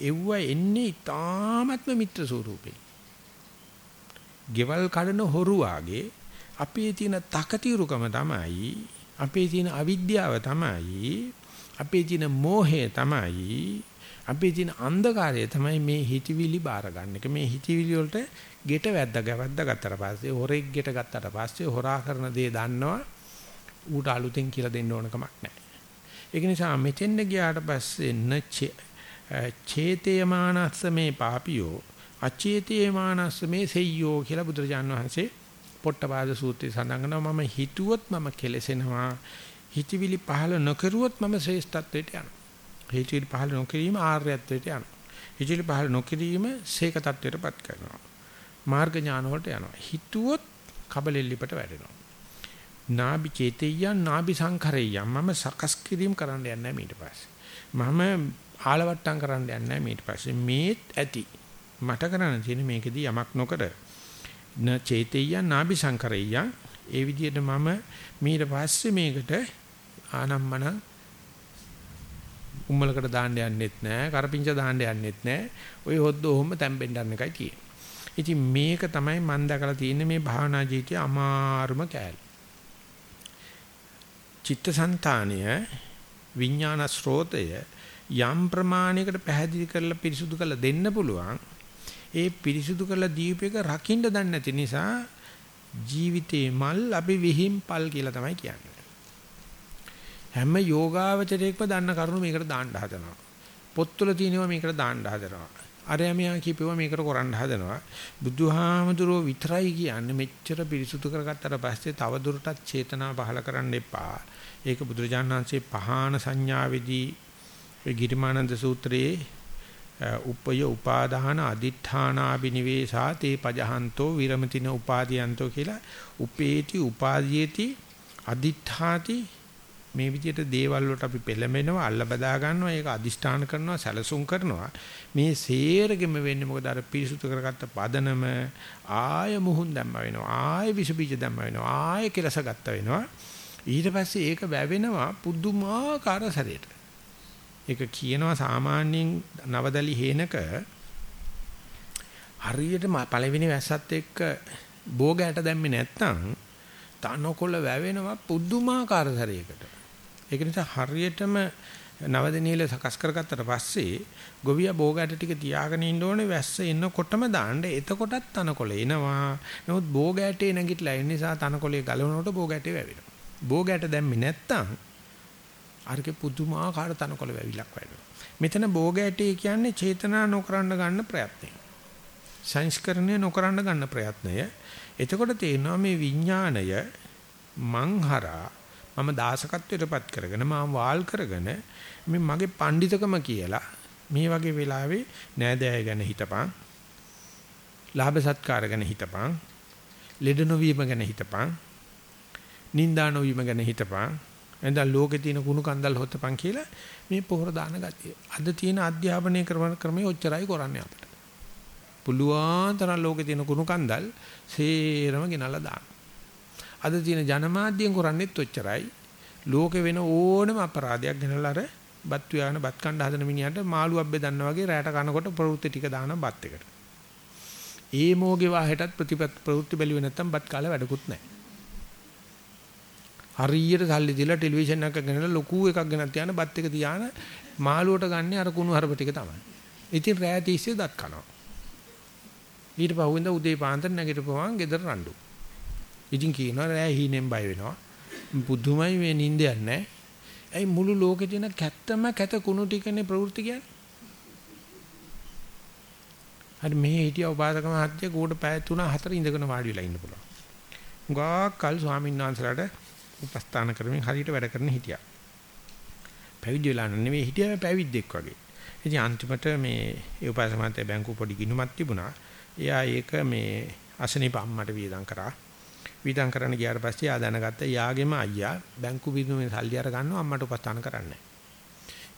එව්ව එන්නේ ඊ타ත්ම මිත්‍ර ස්වරූපේ. ගෙවල් කඩන හොරු වාගේ අපේ තියෙන තකතිරුකම තමයි අපේ තියෙන අවිද්‍යාව තමයි අපේ තියෙන මෝහය තමයි අපේ තියෙන අන්ධකාරය තමයි මේ හිතවිලි බාර ගන්න එක. මේ හිතවිලි වලට ගෙට වැද්ද ගැවද්ද ගත්තට පස්සේ හොරෙක් ගෙට ගත්තට පස්සේ හොරා කරන දේ දන්නවා. ඌට අලුතෙන් කියලා දෙන්න ඕන කමක් නැහැ. ඒක නිසා මෙතෙන්ද ගියාට පස්සේ නච චේතේමානස්ස මේ පාපියෝ අචේතේමානස්ස මේ සෙය්‍යෝ කියලා බුදුරජාන් වහන්සේ පොට්ටපාද සූත්‍රයේ සඳහන් කරනවා. මම හිතුවොත් මම කෙලසෙනවා. හිතවිලි පහල නොකරුවොත් මම ශ්‍රේෂ්ඨත්වයට යනවා. හිතවිලි පහල නොකිරීම ආර්යත්වයට යනවා. හිතවිලි පහල නොකිරීම සීක තත්වයටපත් කරනවා. මාර්ග ඥාන වලට යනවා. හිතුවොත් කබලෙල්ලිපට වැටෙනවා නාබි චේතේයන් නාබි සංඛරේයන් මම සකස් කිරීම කරන්න යන්නේ ඊට පස්සේ. මම ආලවට්ටම් කරන්න යන්නේ ඊට පස්සේ. මේත් ඇති. මට කරන්න තියෙන මේකෙදී යමක් නොකර. න චේතේයන් නාභි සංකරේයන් ඒ විදිහට මම ඊට පස්සේ මේකට ආනම්මන උම්මලකට දාන්න යන්නෙත් නෑ කරපිංච දාන්න යන්නෙත් නෑ. ඔය හොද්ද ඔහොම තැම්බෙන්න යන එකයි තියෙන්නේ. ඉතින් මේක තමයි මම දැකලා තියෙන්නේ මේ භාවනා ජීවිතයේ අමාරුම කෑල්ල. චිත්තසංතානය විඥාන ස්රෝතය යම් ප්‍රමාණයකට පැහැදිලි කරලා පිරිසුදු කරලා දෙන්න පුළුවන්. ඒ පිරිසුදු කරලා දීපේක රකින්න දන්නේ නැති නිසා ජීවිතේ මල් අපි විහිම් පල් කියලා තමයි කියන්නේ. හැම යෝගාවචරයකම දන්න කරුණු මේකට දාන්න හදනවා. පොත්වල තියෙනවා මේකට දාන්න හදනවා. අරයා මෙයා කියපුවා මේකට කරන්න හදනවා. බුදුහාමුදුරුවෝ විතරයි කියන්නේ මෙච්චර පිරිසුදු කරගත්තට පස්සේ තව දුරටත් චේතනා පහල කරන්න එපා. ඒක බුදුරජාණන් වහන්සේ පහාන සංඥාවේදී ගිරිමානන්ද සූත්‍රයේ උපය උපාදාන අදිඨානාබිනිවේසා තේ පජහන්තෝ විරමතින උපාදීයන්තෝ කියලා උපේති උපාදීයති අදිඨාති මේ විදිහට දේවල් වලට අපි පෙළඹෙනවා අල්ල බදා ගන්නවා ඒක අදිෂ්ඨාන කරනවා සැලසුම් කරනවා. මේ සේරගෙම වෙන්නේ මොකද? අර පිරිසුදු කරගත්ත පදනම ආය මුහුන් දැම්ම වෙනවා ආය විස බීජ දැම්ම වෙනවා ආය කෙලස ගත්ත වෙනවා. ඊට පස්සේ ඒක වැවෙනවා පුදුමාකාර සැරේට. ඒක කියනවා සාමාන්‍යයෙන් නවදලි හේනක හරියට පළවෙනි වැස්සත් එක්ක බෝගෑට දැම්මේ නැත්නම් තනකොළ වැවෙනවා පුදුමාකාර සැරයකට. ඒක නිසා හරියටම නවදෙනියල සකස් කරගත්තට පස්සේ ගොවියා බෝගෑට ටික තියාගෙන ඉන්න ඕනේ වැස්ස එනකොටම දාන්න. එතකොටත් තනකොළ එනවා. නමුත් බෝගෑටේ නැගිටලා ඒ නිසා තනකොළේ ගලවනකොට බෝගෑටේ වැවෙනවා. බෝගෑට දැම්මේ නැත්නම් අරකේ පුදුමාකාර තනකොළ වැවිලක් වෙනවා. මෙතන බෝගෑටේ කියන්නේ චේතනා නොකරන්න ගන්න ප්‍රයත්නය. සංස්කරණය නොකරන්න ගන්න ප්‍රයත්නය. එතකොට තේරෙනවා මේ විඥාණය මංහරා මම දාසකත්වයටපත් කරගෙන මම වාල් කරගෙන මේ මගේ පඬිතකම කියලා මේ වගේ වෙලාවේ නෑදෑය ගැන හිතපන් ලාභ සත්කාර ගැන හිතපන් ලෙඩ නොවීම ගැන හිතපන් නිന്ദා නොවීම ගැන හිතපන් එඳා ලෝකේ තියෙන කුණු කන්දල් හොතපන් කියලා මේ පොහොර දාන ගතිය. අද තියෙන අධ්‍යාපනය ක්‍රම ක්‍රමයේ ඔච්චරයි කරන්නේ අපිට. පුළුවන් තරම් ලෝකේ තියෙන කුණු කන්දල් සේරම ගෙනල්ලා දාන්න. අද තියෙන ජනමාධ්‍යයෙන් කරන්නේත් ඔච්චරයි. ලෝකේ වෙන ඕනම අපරාධයක් ගෙනල්ලා අර බත් ව්‍යාන බත් කණ්ඩ හදන මිනිහට මාළුවක් බෙදන්න වගේ රැට කනකොට ප්‍රවෘත්ති ටික දාන බත් එකට. ඒ මොෝගේ වාහෙටත් ප්‍රතිපත් ප්‍රවෘත්ති බැලුවේ නැත්තම් බත් කාලේ වැඩකුත් නැහැ. හරියට සල්ලි දීලා ටෙලිවිෂන් එකක් ගෙනලා ලොකු එකක් ගෙනත් තියාන බත් එක තියාන මාළුවට ගන්න අර කුණු හරප ටික තමයි. ඉතින් රෑ තිස්සේ දත් කනවා. ඊට පහුවෙන්ද උදේ පාන්දර නැගිටපුවාන් ගෙදර රණ්ඩු. ඉතින් කියනවා රෑ හීනෙන් බය වෙනවා. බුදුමයි මේ නිින්දයක් නැහැ. ඇයි මුළු ලෝකේ තියෙන කැත්තම කැත කුණු ටිකනේ ප්‍රවෘත්ති කියන්නේ? හරි මේ හිටිය උපාසක මහත්තයා කෝඩ පැය 3 4 ඉඳගෙන වාඩි වෙලා ඉන්න පුළුවන්. ගාක් කල් ස්වාමීන් වහන්සේලාට උපස්ථාන කරමින් හරියට වැඩ කරන හිටියා. පැවිදි වෙලා නෙවෙයි හිටියා පැවිද්දෙක් වගේ. ඉතින් අන්තිමට මේ ඒ උපාසක මහත්තයා බැංකුව පොඩි ගිණුමක් තිබුණා. එයා ඒක මේ අසනීප අම්මට වියදම් කරා. වියදම් කරන්න ගියාට පස්සේ ආ දැනගත්ත යාගෙම අයියා බැංකු බිඳුමේ සල්ලි අර ගන්නවා අම්මට උපස්ථාන කරන්නේ.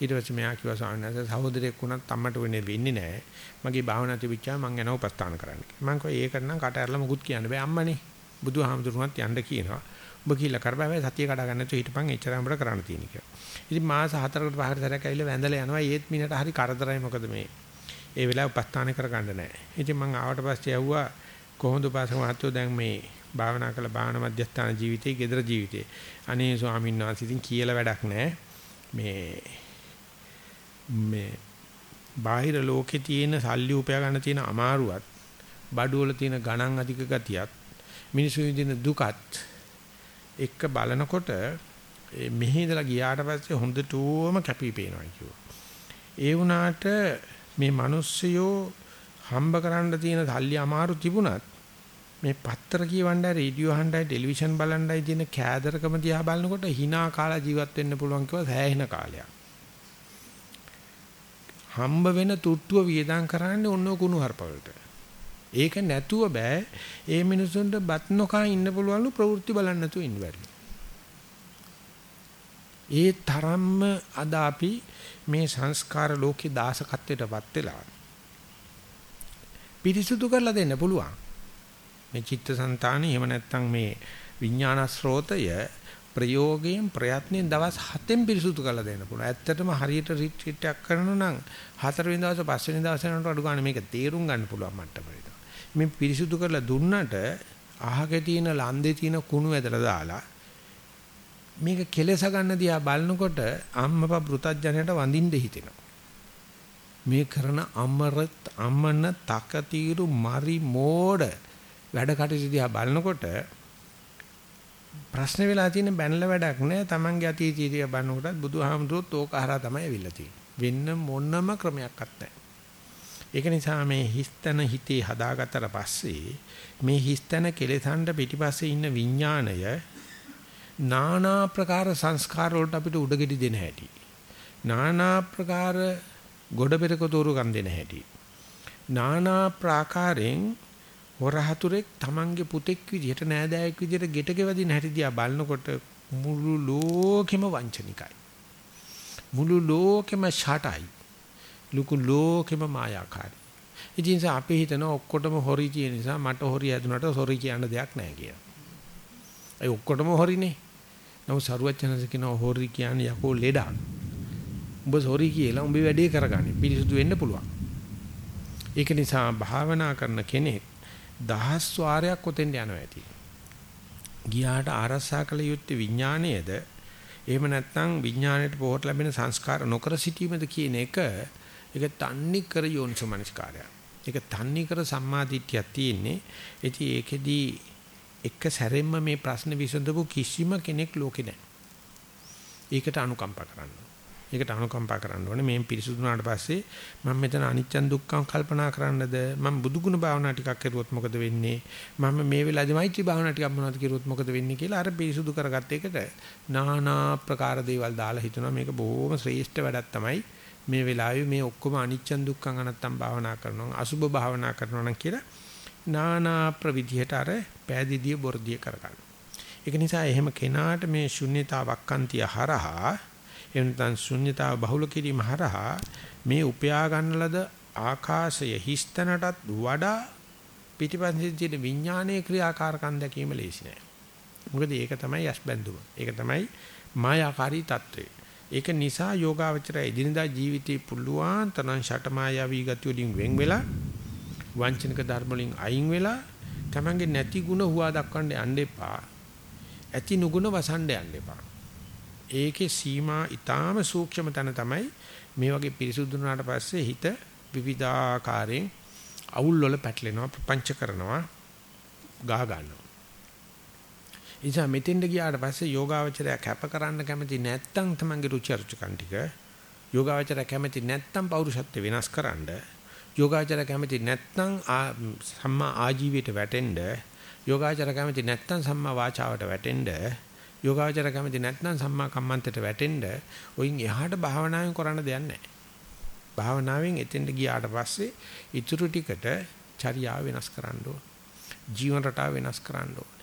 ඊට පස්සේ මෙයා කිව්වා ස්වාමීන් වහන්සේ සහෝදරයෙක් වුණත් අම්මට වෙන්නේ වෙන්නේ නැහැ. මගේ භාවනා තිබිච්චා මං යනවා උපස්ථාන කරන්න. මං කිව්වා ඒක නම් කට ඇරලා මුකුත් කියන්න බෑ අම්මනේ. බුදුහාමුදුරුවන්ත් යන්න කියනවා. ඔබ කියලා කරබෑ සතිය කඩා ගන්න නැතුව හිටපන් එච්චරම අපිට කරන්න තියෙන කියලා. ඉතින් මාස 4කට පහකට සැරයක් ඇවිල්ලා වැඳලා යනවා. ඒත් මිනිහට හරි කරදරයි මොකද මේ ඒ වෙලාව උපස්ථාන කරගන්න නැහැ. ඉතින් මම ආවට පස්සේ ඇහුවා කොහොමද උපාසක මහත්තයෝ දැන් මේ භාවනා කළ භාවනා මධ්‍යස්ථාන ජීවිතේ, gedara ජීවිතේ. අනේ ස්වාමීන් වහන්සේ ඉතින් කියලා වැඩක් නැහැ. මේ මේ බාහිර ලෝකේ තියෙන සල්ලි උපයා ගන්න තියෙන අමාරුවත්, බඩු වල තියෙන ගණන් අධික ගතියත්, මිනිසු විඳින දුකත් එක්ක බලනකොට මෙහි ඉඳලා ගියාට පස්සේ හොඳටම කැපී පේනවා කිව්වා. ඒ වුණාට මේ මිනිස්සයෝ හම්බ කරන්න තියෙන සල්ලි අමාරු තිබුණත් මේ පත්තර කියවන්නයි රේඩියෝ අහන්නයි ටෙලිවිෂන් බලන්නයි තියෙන කෑදරකම දිහා බලනකොට hina කාලා ජීවත් වෙන්න පුළුවන් කිව්වා සෑහෙන කාලයක්. හම්බ වෙන තුට්ටුව වියදම් කරන්නේ ඔන්න කුණු හarpවලට. ඒක නැතුව බෑ ඒ මිනිසුන්ට බත් නොකා ඉන්න පුළුවන්ලු ප්‍රවෘත්ති බලන්න නැතුව ඉන්න බැරි. ඒ තරම්ම අද අපි මේ සංස්කාර ලෝකේ දාසකත්වයටපත් වෙලා පිරිසුදු කරලා දෙන්න පුළුවන්. මේ චිත්තසංතානෙ එහෙම නැත්නම් මේ විඥාන ස්රෝතය ප්‍රයෝගයෙන් ප්‍රයත්නෙන් දවස් 7න් පිරිසුදු කරලා දෙන්න පුළුවන්. ඇත්තටම හරියට රිට්‍රීට් එකක් කරනවා නම් හතරවෙනි දවසේ පස්වෙනි දවසේ යනකොට අඩු ගන්න මේක තේරුම් ගන්න පුළුවන් මට්ටමට. මේ පිරිසුදු කරලා දුන්නට අහගේ තියෙන ලන්දේ තියෙන කුණු ඇදලා දාලා මේක කෙලස ගන්න දිහා බලනකොට අම්මපා පෘතජ්ජනයට වඳින්න හිතෙනවා. මේ කරන අමරත් අමන තකතිරු මරි මෝඩ වැඩ කටයුතු දිහා බලනකොට ප්‍රශ්න වෙලා තියෙන බැනල වැඩක් නෑ Tamange අතීතීය බලනකොටත් බුදුහාමුදුරුවෝත් ඕක හරහා තමයි ඇවිල්ලා තියෙන්නේ. වෙන්න මොනම ක්‍රමයක්වත් නැහැ. ඒක නිසා මේ හිස්තන හිතේ හදාගත්තට පස්සේ මේ හිස්තන කෙලෙසන්ඩ පිටිපස්සේ ඉන්න විඥාණය নানা ප්‍රකාර සංස්කාර වලට අපිට උඩගෙඩි දෙන හැටි. নানা ප්‍රකාර ගොඩ පෙරක තෝරුකම් දෙන හැටි. নানা ප්‍රාකාරයෙන් හොරහතුරෙක් Tamange පුතෙක් විදිහට නෑදෑයෙක් විදිහට ගෙට ගෙවදින හැටි දිහා බලනකොට මුළු ලෝකෙම වංචනිකයි. මුළු ලෝකෙම ෂටයි. ලুকু ලෝකෙම මායාකාරී. ඉතින් අපි හිතන ඔක්කොටම හොරි කියන නිසා මට හොරි ඇදුනට හොරි කියන්න දෙයක් නැහැ කියලා. ඒ ඔක්කොටම හොරිනේ. නමුත් සරුවචනස කියන හොරි කියන්නේ යකෝ ලෙඩක්. උඹ හොරි කියලා උඹේ වැඩේ කරගන්න. පිරිසුදු වෙන්න පුළුවන්. ඒක නිසා භාවනා කරන කෙනෙක් දහස් වාරයක් ඔතෙන් යනවා ඇති. ගියාට ආරස්සා කළ යුත්තේ විඥාණයද එහෙම නැත්නම් විඥාණයට පොහොට ලැබෙන සංස්කාර නොකර සිටීමද කියන එක ඒක තන්නේ කර යෝනිසමනස්කාරය. ඒක තන්නේ කර සම්මාදිට්ඨියක් තියෙන්නේ. ඉතින් ඒකෙදී එක සැරෙන්න මේ ප්‍රශ්න විසඳපු කිසිම කෙනෙක් ලෝකේ නැහැ. ඒකට අනුකම්පා කරන්න. ඒකට අනුකම්පා කරන්න ඕනේ. මේ පිරිසුදුනාට පස්සේ මම මෙතන අනිච්චන් දුක්ඛම් කල්පනා කරන්නද? මම බුදුගුණ භාවනා ටිකක් කරුවොත් මොකද වෙන්නේ? මම මේ වෙලාවේදී මෛත්‍රී භාවනා ටිකක් මොනවද කරුවොත් මොකද වෙන්නේ කියලා අර පිරිසුදු කරගත්ත එකට নানা ප්‍රකාර දේවල් දාලා හිතනවා මේක බොහොම ශ්‍රේෂ්ඨ වැඩක් තමයි. මේ වෙලාවේ මේ ඔක්කොම අනිච්චන් දුක්ඛම් අනත්තම් භාවනා කරනවා අසුභ භාවනා කරනවා නම් කියලා නානා ප්‍රවිධියට අර පෑදීදී බොර්දිය කරගන්න. ඒක නිසා එහෙම කෙනාට මේ ශුන්්‍යතාවක්කන්තිය හරහා එහෙම නැත්නම් ශුන්්‍යතාව බහුල කිරීම හරහා මේ උපයා ගන්න ලද ආකාශය හිස්තනටත් වඩා පිටිපස්සේ තියෙන විඥානයේ ක්‍රියාකාරකම් දැකීම ලේසි නෑ. මොකද ඒක තමයි යස්බැඳුම. ඒක තමයි මායාකාරී తত্ত্বය. ඒක නිසා යෝගාවචරය එදිනදා ජීවිතේ පුළුවන් තරම් ෂටමායාවී ගති වලින් වෙන් වෙලා වංචනික ධර්ම වලින් අයින් වෙලා තමන්ගේ නැති ಗುಣ හුවා දක්වන්න යන්න එපා. ඇති නුගුණ වසන්න යන්න එපා. ඒකේ සීමා ඊටාම සූක්ෂම තැන තමයි මේ වගේ පිරිසුදු වුණාට පස්සේ හිත විවිධාකාරයෙන් අවුල් වල පැටලෙනවා ප්‍රපංච කරනවා ගා ගන්නවා. ඉතින් මෙතෙන්ද ගියාට පස්සේ යෝගාවචරය කැප කරන්න කැමති නැත්තම් තමන්ගේ රුචි අරුචිකන් ටික යෝගාවචරය කැමති නැත්තම් පෞරුෂත්ව වෙනස් කරන්න යෝගාචර කැමති නැත්නම් සම්මා ආජීවයට වැටෙන්න යෝගාචර කැමති නැත්නම් සම්මා වාචාවට වැටෙන්න යෝගාචර කැමති නැත්නම් සම්මා කම්මන්තයට වැටෙන්න ඔයින් එහාට භාවනාවෙන් කරන්න දෙයක් නැහැ. භාවනාවෙන් එතෙන්ට ගියාට පස්සේ ඊටු ටිකට චර්යාව වෙනස් කරන්න ඕන. ජීවන රටාව වෙනස් කරන්න ඕන.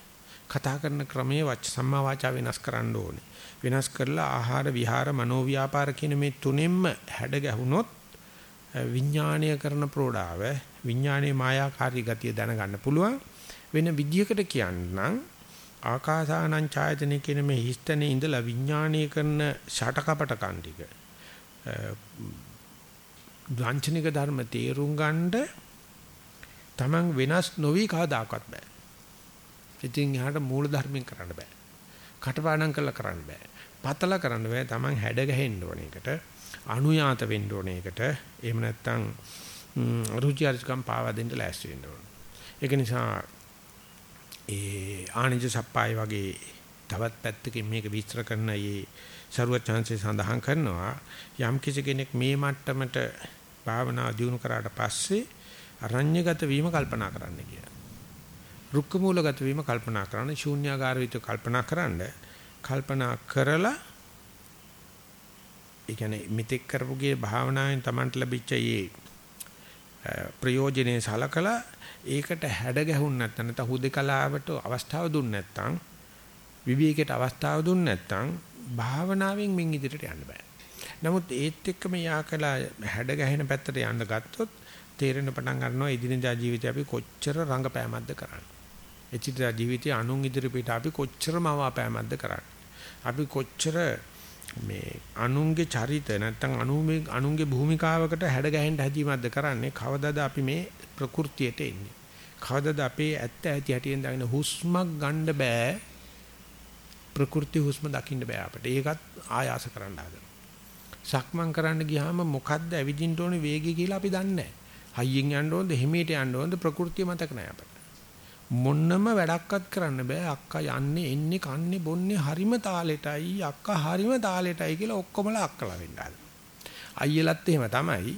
කතා කරන ක්‍රමයේ වච සම්මා වාචා වෙනස් කරන්න ඕනේ. වෙනස් කරලා ආහාර විහාර මනෝ ව්‍යාපාර කියන මේ තුනෙන්ම හැඩ ගැහුනොත් විඥාණය කරන ප්‍රෝඩාව විඥානයේ මායාකාරී ගතිය දැනගන්න පුළුවන් වෙන විදියකට කියන්නම් ආකාසානං ඡායතනෙ කියන මේ හිස්තනේ ඉඳලා විඥානීය කරන ෂටකපට කණ්ඩික වංචනික ධර්ම තේරුම් ගන්නද Taman වෙනස් නොවි කවදාකවත් බෑ. ඉතින් එහාට මූල ධර්මයෙන් කරන්න බෑ. කටපාඩම් කරලා කරන්න බෑ. පතලා කරන්න බෑ. Taman හැඩ ගැහෙන්න ඕන එකට, අනුයාත වෙන්න ඕන එකට. එහෙම නැත්නම් රුචි අරුචිකම් පාවා දෙන්න ලෑස්ති වෙන්න ඕන. ඒක නිසා ඒ ආනිජ සප්පාය වගේ තවත් පැත්තකින් මේක විස්තර කරන මේ ਸਰුවත් chance සඳහන් කරනවා යම් කිසි කෙනෙක් මේ මට්ටමට භාවනා දියුණු කරාට පස්සේ අරඤ්‍යගත වීම කල්පනා කරන්න කියලා. රුක්ක මූලගත වීම කල්පනා කරන්න ශූන්‍යාකාර විදිහට කල්පනා කරන්න කල්පනා කරලා ඒ කියන්නේ මිත්‍යක් කරපුගේ භාවනාවෙන් Tamanට ලැබිච්ච මේ ප්‍රයෝජනේ සලකලා ඒකට හැඩ ගැහුන් නැත්නම් නැත්නම් හුදකලාවට අවස්ථාව දුන්නේ නැත්නම් විවේකයට අවස්ථාව දුන්නේ නැත්නම් භාවනාවෙන් මින් ඉදිරියට යන්න බෑ. නමුත් ඒත් එක්කම යාකලා හැඩ ගැහෙන පැත්තට යන්න ගත්තොත් තේරෙන පටන් ගන්නවා එදිනදා ජීවිතේ අපි කොච්චර රංගපෑමක්ද කරන්නේ. එචිතා ජීවිතේ අනුන් ඉදිරියට අපි කොච්චර මවාපෑමක්ද කරන්නේ. අපි කොච්චර මේ අනුන්ගේ චරිත නැත්තම් අනුමේ අනුන්ගේ භූමිකාවකට හැඩ ගැහෙන්න හැදීමක්ද කරන්නේ? කවදාද අපි මේ ප්‍රകൃතියට එන්නේ? කවදාද අපේ ඇත්ත ඇති හැටියෙන් දකින්න හුස්මක් ගන්න බෑ? ප්‍රകൃති හුස්ම දකින්න බෑ අපිට. ඒකත් ආයාස කරන්න හදනවා. සක්මන් කරන්න ගියාම මොකද්ද ඇවිදින්න ඕනේ? වේගය කියලා අපි දන්නේ නැහැ. හයියෙන් යන්න ඕනද? හිමීට යන්න ඕනද? ප්‍රകൃතිය මතක නැහැ අපිට. මොන්නම වැඩක්වත් කරන්න බෑ. අක්කා යන්නේ එන්නේ කන්නේ බොන්නේ හරිම තාලෙටයි අක්කා හරිම තාලෙටයි කියලා ඔක්කොමලා අක්කලා වෙන්න ආද අයියලත් එහෙම තමයි.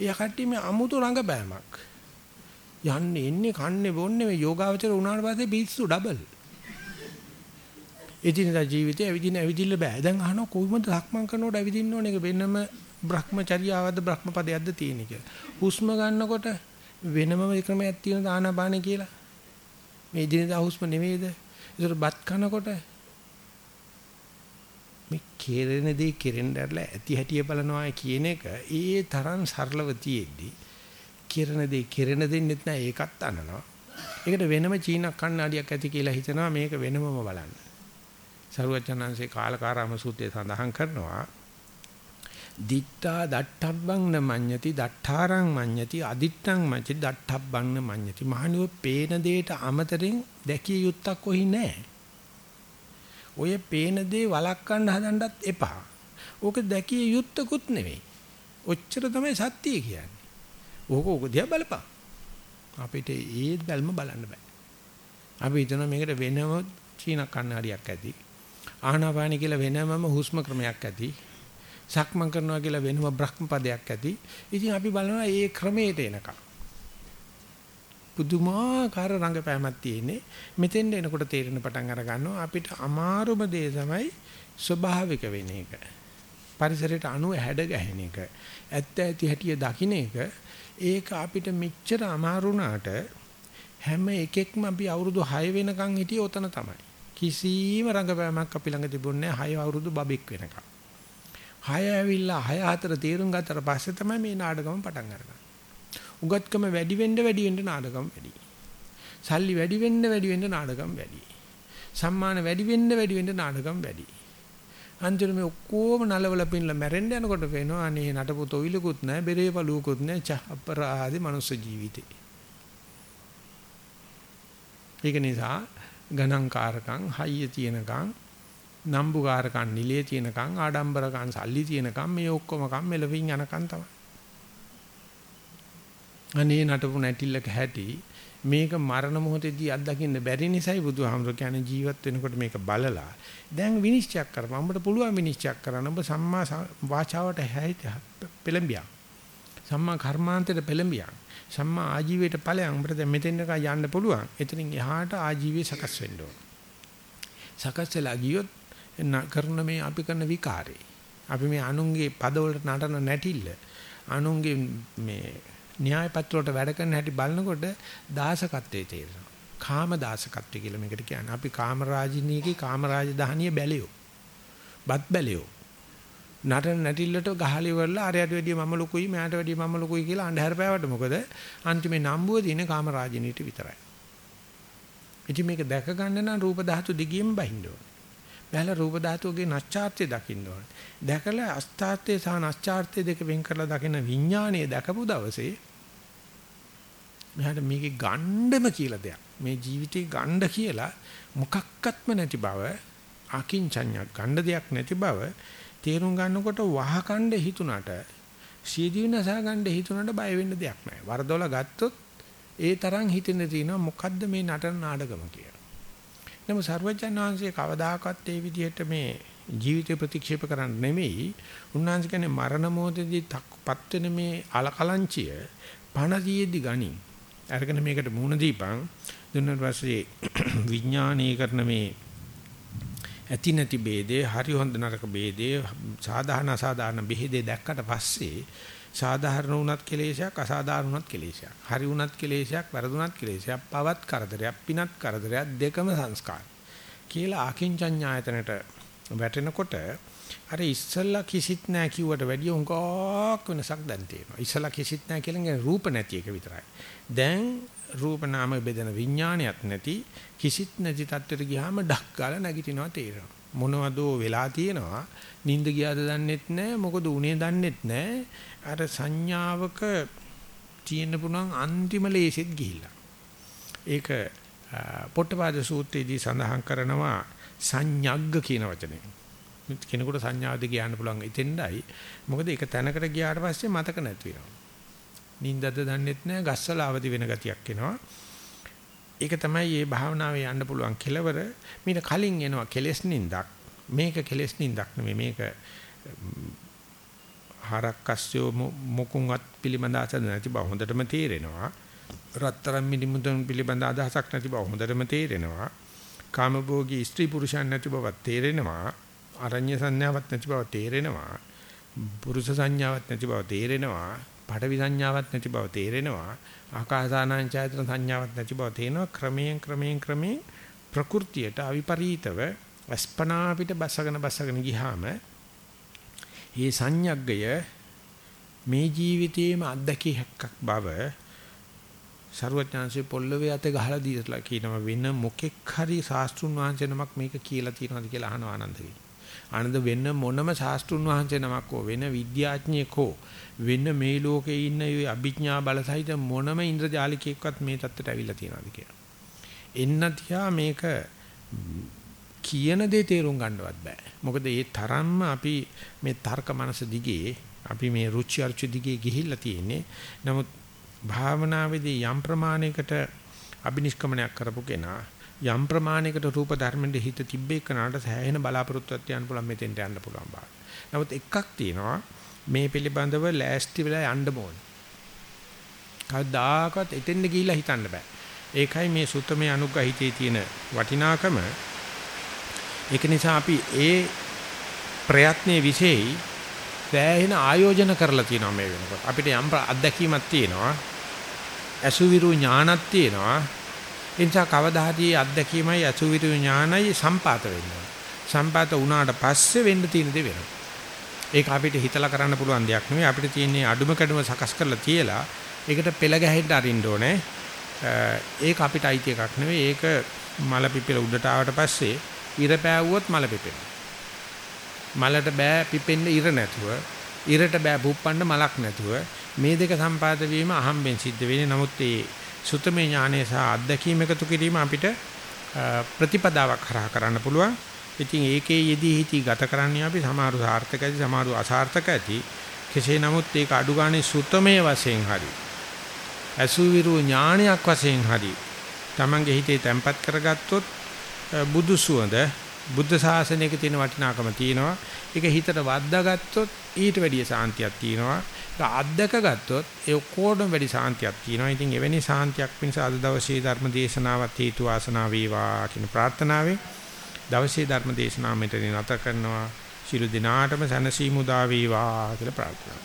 එයා කට්ටිය මේ අමුතු රංගපෑමක් යන්නේ එන්නේ කන්නේ බොන්නේ මේ යෝගාවචර වුණාට පස්සේ පිස්සු ඩබල් එදිනදා ජීවිතේ ඇවිදින ඇවිදින්න බෑ. දැන් අහනවා කොහොමද ලක්මන් කරනකොට ඇවිදින්න ඕනේ ඒක වෙනම භ්‍රමචර්යාවද භ්‍රමපදයක්ද තියෙන කියලා හුස්ම ගන්නකොට වෙනම ක්‍රමයක් තියෙන දානපානේ කියලා? මේ දිනදා හුස්ම නෙවෙයිද? ඒතර බත් කනකොට මේ කෙරෙන දේ කෙරෙන්න ඇරලා ඇති හැටිය බලනවා කියන එක ඒ තරම් සරලව තියෙද්දි කෙරෙන දේ කෙරෙන දෙන්නෙත් නෑ ඒකත් අනනවා. ඒකට වෙනම චීන කණ්ණාඩියක් ඇති කියලා හිතනවා මේක වෙනමම බලන්න. සරුවචනංශේ කාලකාරාම සූත්‍රයේ සඳහන් කරනවා දිත්තා දට්ඨබ්බං නමඤ්ඤති දට්ඨාරං මඤ්ඤති අදිත්තං මඤ්ඤති දට්ඨබ්බං නමඤ්ඤති මහණියෝ පේන දෙයට අමතරින් දැකිය යුත්තක් කොහි නැහැ. ඔය පේන දේ වළක්වන්න හදන්නත් එපා. ඕක දැකිය යුත්තකුත් නෙවෙයි. ඔච්චර තමයි සත්‍යය කියන්නේ. ඕක ඕක දිහා බලපන්. අපිට ඒ බැල්ම බලන්න බෑ. අපි හිතනවා මේකට වෙනම චීන කන්නඩියක් ඇති. ආනාපානි කියලා වෙනමම හුස්ම ක්‍රමයක් ඇති. සක්මන් කරනවා කියලා වෙනම බ්‍රහ්ම පදයක් ඇති. ඉතින් අපි බලනවා මේ ක්‍රමයට එනකම්. පුදුමාකාර රංගපෑමක් තියෙන්නේ. මෙතෙන් එනකොට තේරෙන පටන් අර ගන්නවා අපිට අමාරුම දේ තමයි ස්වභාවික වෙන එක. පරිසරයට අණු හැඩ ගැහෙන එක. ඇත්ත ඇති හැටිය දකින්න එක ඒක අපිට මෙච්චර අමාරු හැම එකෙක්ම අපි අවුරුදු 6 වෙනකන් හිටියේ ඔතන තමයි. කිසිම රංගපෑමක් අපි ළඟ තිබුණේ නැහැ 6 අවුරුදු බබෙක් වෙනකන්. 6 ඇවිල්ලා 6 4 තීරුම් ගත්තට පස්සේ තමයි මේ නාටකම පටන් අරගන්නේ. උගත්කම වැඩි වෙන්න වැඩි වෙන්න නාටකම් වැඩි. සල්ලි වැඩි වෙන්න වැඩි වෙන්න නාටකම් වැඩි. සම්මාන වැඩි වෙන්න වැඩි වෙන්න නාටකම් වැඩි. අන්තිමට මේ ඔක්කොම නලවල පින්ලා මැරෙන්න යනකොට වෙනවා අනේ නටපු තොইলකුත් නැහැ බෙරේ පළුවකුත් නැහැ ච අපරාධේ මනුස්ස ජීවිතේ. ඒක නිසා ගණන්කාරකම් හයිය තියෙනකම් නම්බුකාරකම් නිලයේ තියෙනකම් ආඩම්බරකම් සල්ලි තියෙනකම් මේ ඔක්කොම කම් මෙලවින් යනකම් තමයි. අනේ නටපු නැටිල්ලක හැටි මේක මරණ මොහොතේදී අත්දකින්න බැරි නිසායි බුදුහාමුදුර කියන්නේ ජීවත් වෙනකොට මේක බලලා. දැන් විනිශ්චය කරපන්. උඹට පුළුවන් විනිශ්චය කරන්න. ඔබ සම්මා වාචාවට හැයිත පෙළඹියා. සම්මා කර්මාන්තයට පෙළඹියා. සම්මා ආජීවයට ඵලයන්. උඹට දැන් මෙතෙන් එක යන්න පුළුවන්. එතනින් එහාට ආජීවය සකස් වෙන්න ඕන. සකස් වෙලා ගියොත් කරන මේ අපි කරන විකාරේ අපි මේ අනුන්ගේ පදවලට නටන නැටිල්ල අනුන්ගේ මේ න්‍යාය පත්‍ර වලට වැඩ කරන හැටි බලනකොට දාසකත්වයේ තේරෙනවා. කාම දාසකත්වය කියලා මේකට කියන්නේ. අපි කාම රාජිනීගේ කාම රාජධානිය බැලියෝ. බත් බැලියෝ. නටන නැටිල්ලට ගහලි වරලා අරයට වැඩිය මම ලොකුයි මෑට වැඩිය මම ලොකුයි කියලා අන්ධහර පෑවට මොකද අන්තිමේ නම්බුව දින කාම රාජිනීට විතරයි. ඉතින් මේක දැක ගන්න නම් රූප ධාතු දිගින් බහින්න ඕනේ. බැලලා රූප ධාතුවේ නැස්චාර්ත්‍ය දකින්න ඕනේ. දැකලා අස්ථාර්ත්‍ය සහ නැස්චාර්ත්‍ය දෙක වෙන් කරලා දකින විඥානය දැකපු දවසේ මෙහාට මේකේ ගණ්ඩම කියලා දෙයක්. මේ ජීවිතේ ගණ්ඩ කියලා මොකක්වත්ම නැති බව අකින්චඤ්ඤ ගණ්ඩ දෙයක් නැති බව තේරුම් ගන්නකොට වහකණ්ඩ හිතුණට සීදීනස ගණ්ඩ හිතුණට බය වෙන්න දෙයක් නැහැ. වරදොල ගත්තොත් ඒ තරම් හිතෙන්න තියෙනවා මොකද්ද මේ නටන නාටකම කියලා. නමුත් සරුවජන් වහන්සේ කවදාකවත් ඒ විදිහට මේ ජීවිතය ප්‍රතික්ෂේප කරන්න නෙමෙයි. උන්වහන්සේ කියන්නේ මරණ මොහොතදී තක්පත් වෙන මේ අලකලංචිය පණදීයේදී ගනි අරගෙන මේකට මුණ දීපන්. දුන්නාට පස්සේ විඥානීය කරන මේ ඇති නැති ભેදේ හරි හොඳ නරක ભેදේ සාධාන අසාධාන ભેදේ දැක්කට පස්සේ සාධාරණ වුණත් කෙලේශයක් අසාධාරණ වුණත් කෙලේශයක්. හරි වුණත් කෙලේශයක් වැරදුණත් කෙලේශයක්. පවත් කරදරයක් පිනත් කරදරයක් දෙකම සංස්කාර. කියලා අකින්චඤ්ඤායතනට වැටෙනකොට අර ඉස්සල්ලා කිසිත් නැහැ කිව්වට වැඩිය උංගක් වෙනසක් දැන් තියෙනවා. ඉස්සල්ලා කිසිත් නැහැ කියලා රූප නැති එක විතරයි. දැන් රූප නාම බෙදෙන විඥානයක් නැති කිසිත් නැති තත්ත්වයට ගියාම ඩක් ගාලා නැගිටිනවා තේරෙනවා. මොනවදෝ වෙලා තියෙනවා? නිින්ද ගියාද දන්නෙත් නැහැ මොකද උනේ දන්නෙත් නැහැ අර සංඥාවක තියෙන්න පුළුවන් අන්තිම ලේසෙත් ගිහිල්ලා. ඒක පොට්ටපාද සූත්‍රයේදී සඳහන් කරනවා සංඥග්ග කියන වචනේ. කෙනෙකුට සංඥාවද කියන්න පුළුවන් ඉතින්ඩයි මොකද ඒක තැනකට ගියාට පස්සේ මතක නැති වෙනවා. නිින්දද දන්නෙත් නැහැ ගස්සලා අවදි වෙන ගතියක් එනවා. ඒක තමයි මේ භාවනාවේ යන්න පුළුවන් කෙලවර. මීට කලින් එනවා කෙලෙස් නින්දක්. මේක කෙලෙස් නින්දක් නෙමෙයි. මේක හරක්කස්යෝ මොකුන්වත් පිළිබඳ අසද නැති බව හොඳටම තේරෙනවා. රත්තරන් මිනිමුතුන් පිළිබඳ අදහසක් නැති බව හොඳටම තේරෙනවා. කාමභෝගී ස්ත්‍රී පුරුෂයන් නැති බව තේරෙනවා. අරඤ්‍ය සංඥාවක් නැති බව තේරෙනවා. පුරුෂ සංඥාවක් නැති බව තේරෙනවා. පඩවි සංඥාවක් නැති බව තේරෙනවා. ආකාසානං චෛතන සංඥාවක් නැති බව තේනවා ක්‍රමයෙන් ක්‍රමයෙන් ක්‍රමයෙන් ප්‍රകൃතියට අවිපරීතව අස්පනා පිට බසගෙන බසගෙන ගියාම මේ සංඥග්ගය මේ ජීවිතයේම අත්දැකිය හැක්කක් බව ਸਰුවඥාන්සේ පොල්ලවේ අත ගහලා දීලා කියනවා වෙන මොකෙක් හරි සාස්ත්‍රුන් වහන්සේ නමක් මේක කියලා තියනවාද කියලා අහනවා ආනන්දගේ. ආනන්ද වෙන මොනම ශාස්ත්‍රුන් වහන්සේ නමක් හෝ වෙන විද්‍යාඥයෙක් හෝ වෙන මේ ලෝකේ ඉන්න ඒ අභිඥා බලසහිත මොනම ඉන්ද්‍රජාලිකයෙක්වත් මේ தත්තට ඇවිල්ලා තියෙනවද කියලා. එන්න තියා මේක කියන දේ තේරුම් ගන්නවත් බෑ. මොකද ඒ තරම්ම අපි මේ තර්ක මනස දිගේ අපි මේ රුචි අරුචි දිගේ ගිහිල්ලා තියෙන්නේ. නමුත් භාවනාවේදී යම් ප්‍රමාණයකට අබිනිෂ්ක්‍මණයක් කරපු කෙනා යම් ප්‍රමාණයකට රූප ධර්මෙන්ද හිත තිබ්බේ කනට සෑහෙන බලාපොරොත්තුවක් තියන්න පුළුවන් මෙතෙන්ට යන්න පුළුවන් බා. නමුත් එකක් තියෙනවා මේ පිළිබඳව ලෑස්ති වෙලා යන්න ඕනේ. කවදාකවත් එතෙන්ද ගිහිල්ලා හිතන්න බෑ. ඒකයි මේ සුත්තමේ අනුග්‍රහිතේ තියෙන වටිනාකම. ඒක නිසා අපි ඒ ප්‍රයත්නයේ විශේෂයි සෑහෙන ආයෝජන කරලා තියෙනවා මේ වෙනකොට. අපිට යම් අත්දැකීමක් තියෙනවා. අසුවිරු ඥානක් තියෙනවා. ඒ නිසා කවදා හරි අත්දැකීමයි අසුවිරු ඥානයි සම්පාත වෙනවා. සම්පාත වුණාට පස්සේ වෙන්න තියෙන දේ වෙනවා. ඒක අපිට හිතලා කරන්න පුළුවන් දෙයක් නෙවෙයි. අපිට තියෙන්නේ අඩුම කැඩුම සකස් කරලා තියලා ඒකට පෙළ ගැහෙන්න අරින්න ඕනේ. ඒක අපිට අයිති එකක් නෙවෙයි. ඒක මල පිපිල උඩට ආවට පස්සේ ඉර පෑවුවොත් මල පිපෙනවා. මලට බෑ පිපෙන්න ඉර නැතුව, ඉරට බෑ පුප්පන්න මලක් නැතුව මේ දෙක සම්පාද වීම අහම්බෙන් සිද්ධ වෙන්නේ. නමුත් මේ සුතමේ ඥානය සහ අත්දැකීම එකතු කිරීම අපිට ප්‍රතිපදාවක් කරා කරන්න පුළුවන්. ඉතින් ඒකේ යෙදී හිටි ගත කරන්නේ අපි සමහරු සාර්ථක ඇති සමහරු අසාර්ථක ඇති. කෙසේ නමුත් ඒක අඩු ගානේ සුතමේ වශයෙන් හරි. අසුවිරු ඥානයක් වශයෙන් හරි. Tamange හිතේ තැම්පත් කරගත්තොත් බුදු සුවඳ බුද්ධ ශාසනයක තියෙන වටිනාකම තියෙනවා. ඒක හිතට වද්දාගත්තොත් ඊට වැඩිය සාන්තියක් තියෙනවා. ඒක අද්දක ගත්තොත් ඒ ඔක්කොටම වැඩි සාන්තියක් තියෙනවා. ඉතින් එවැනි සාන්තියක් පිණිස අද දවසේ ධර්ම දේශනාවත් හේතු වාසනා වේවා කියන ප්‍රාර්ථනාවෙන් දවසේ ධර්ම දේශනාව මෙතන නැත කරනවා. ශිළු දිනාටම සනසීමු දා වේවා කියලා ප්‍රාර්ථනා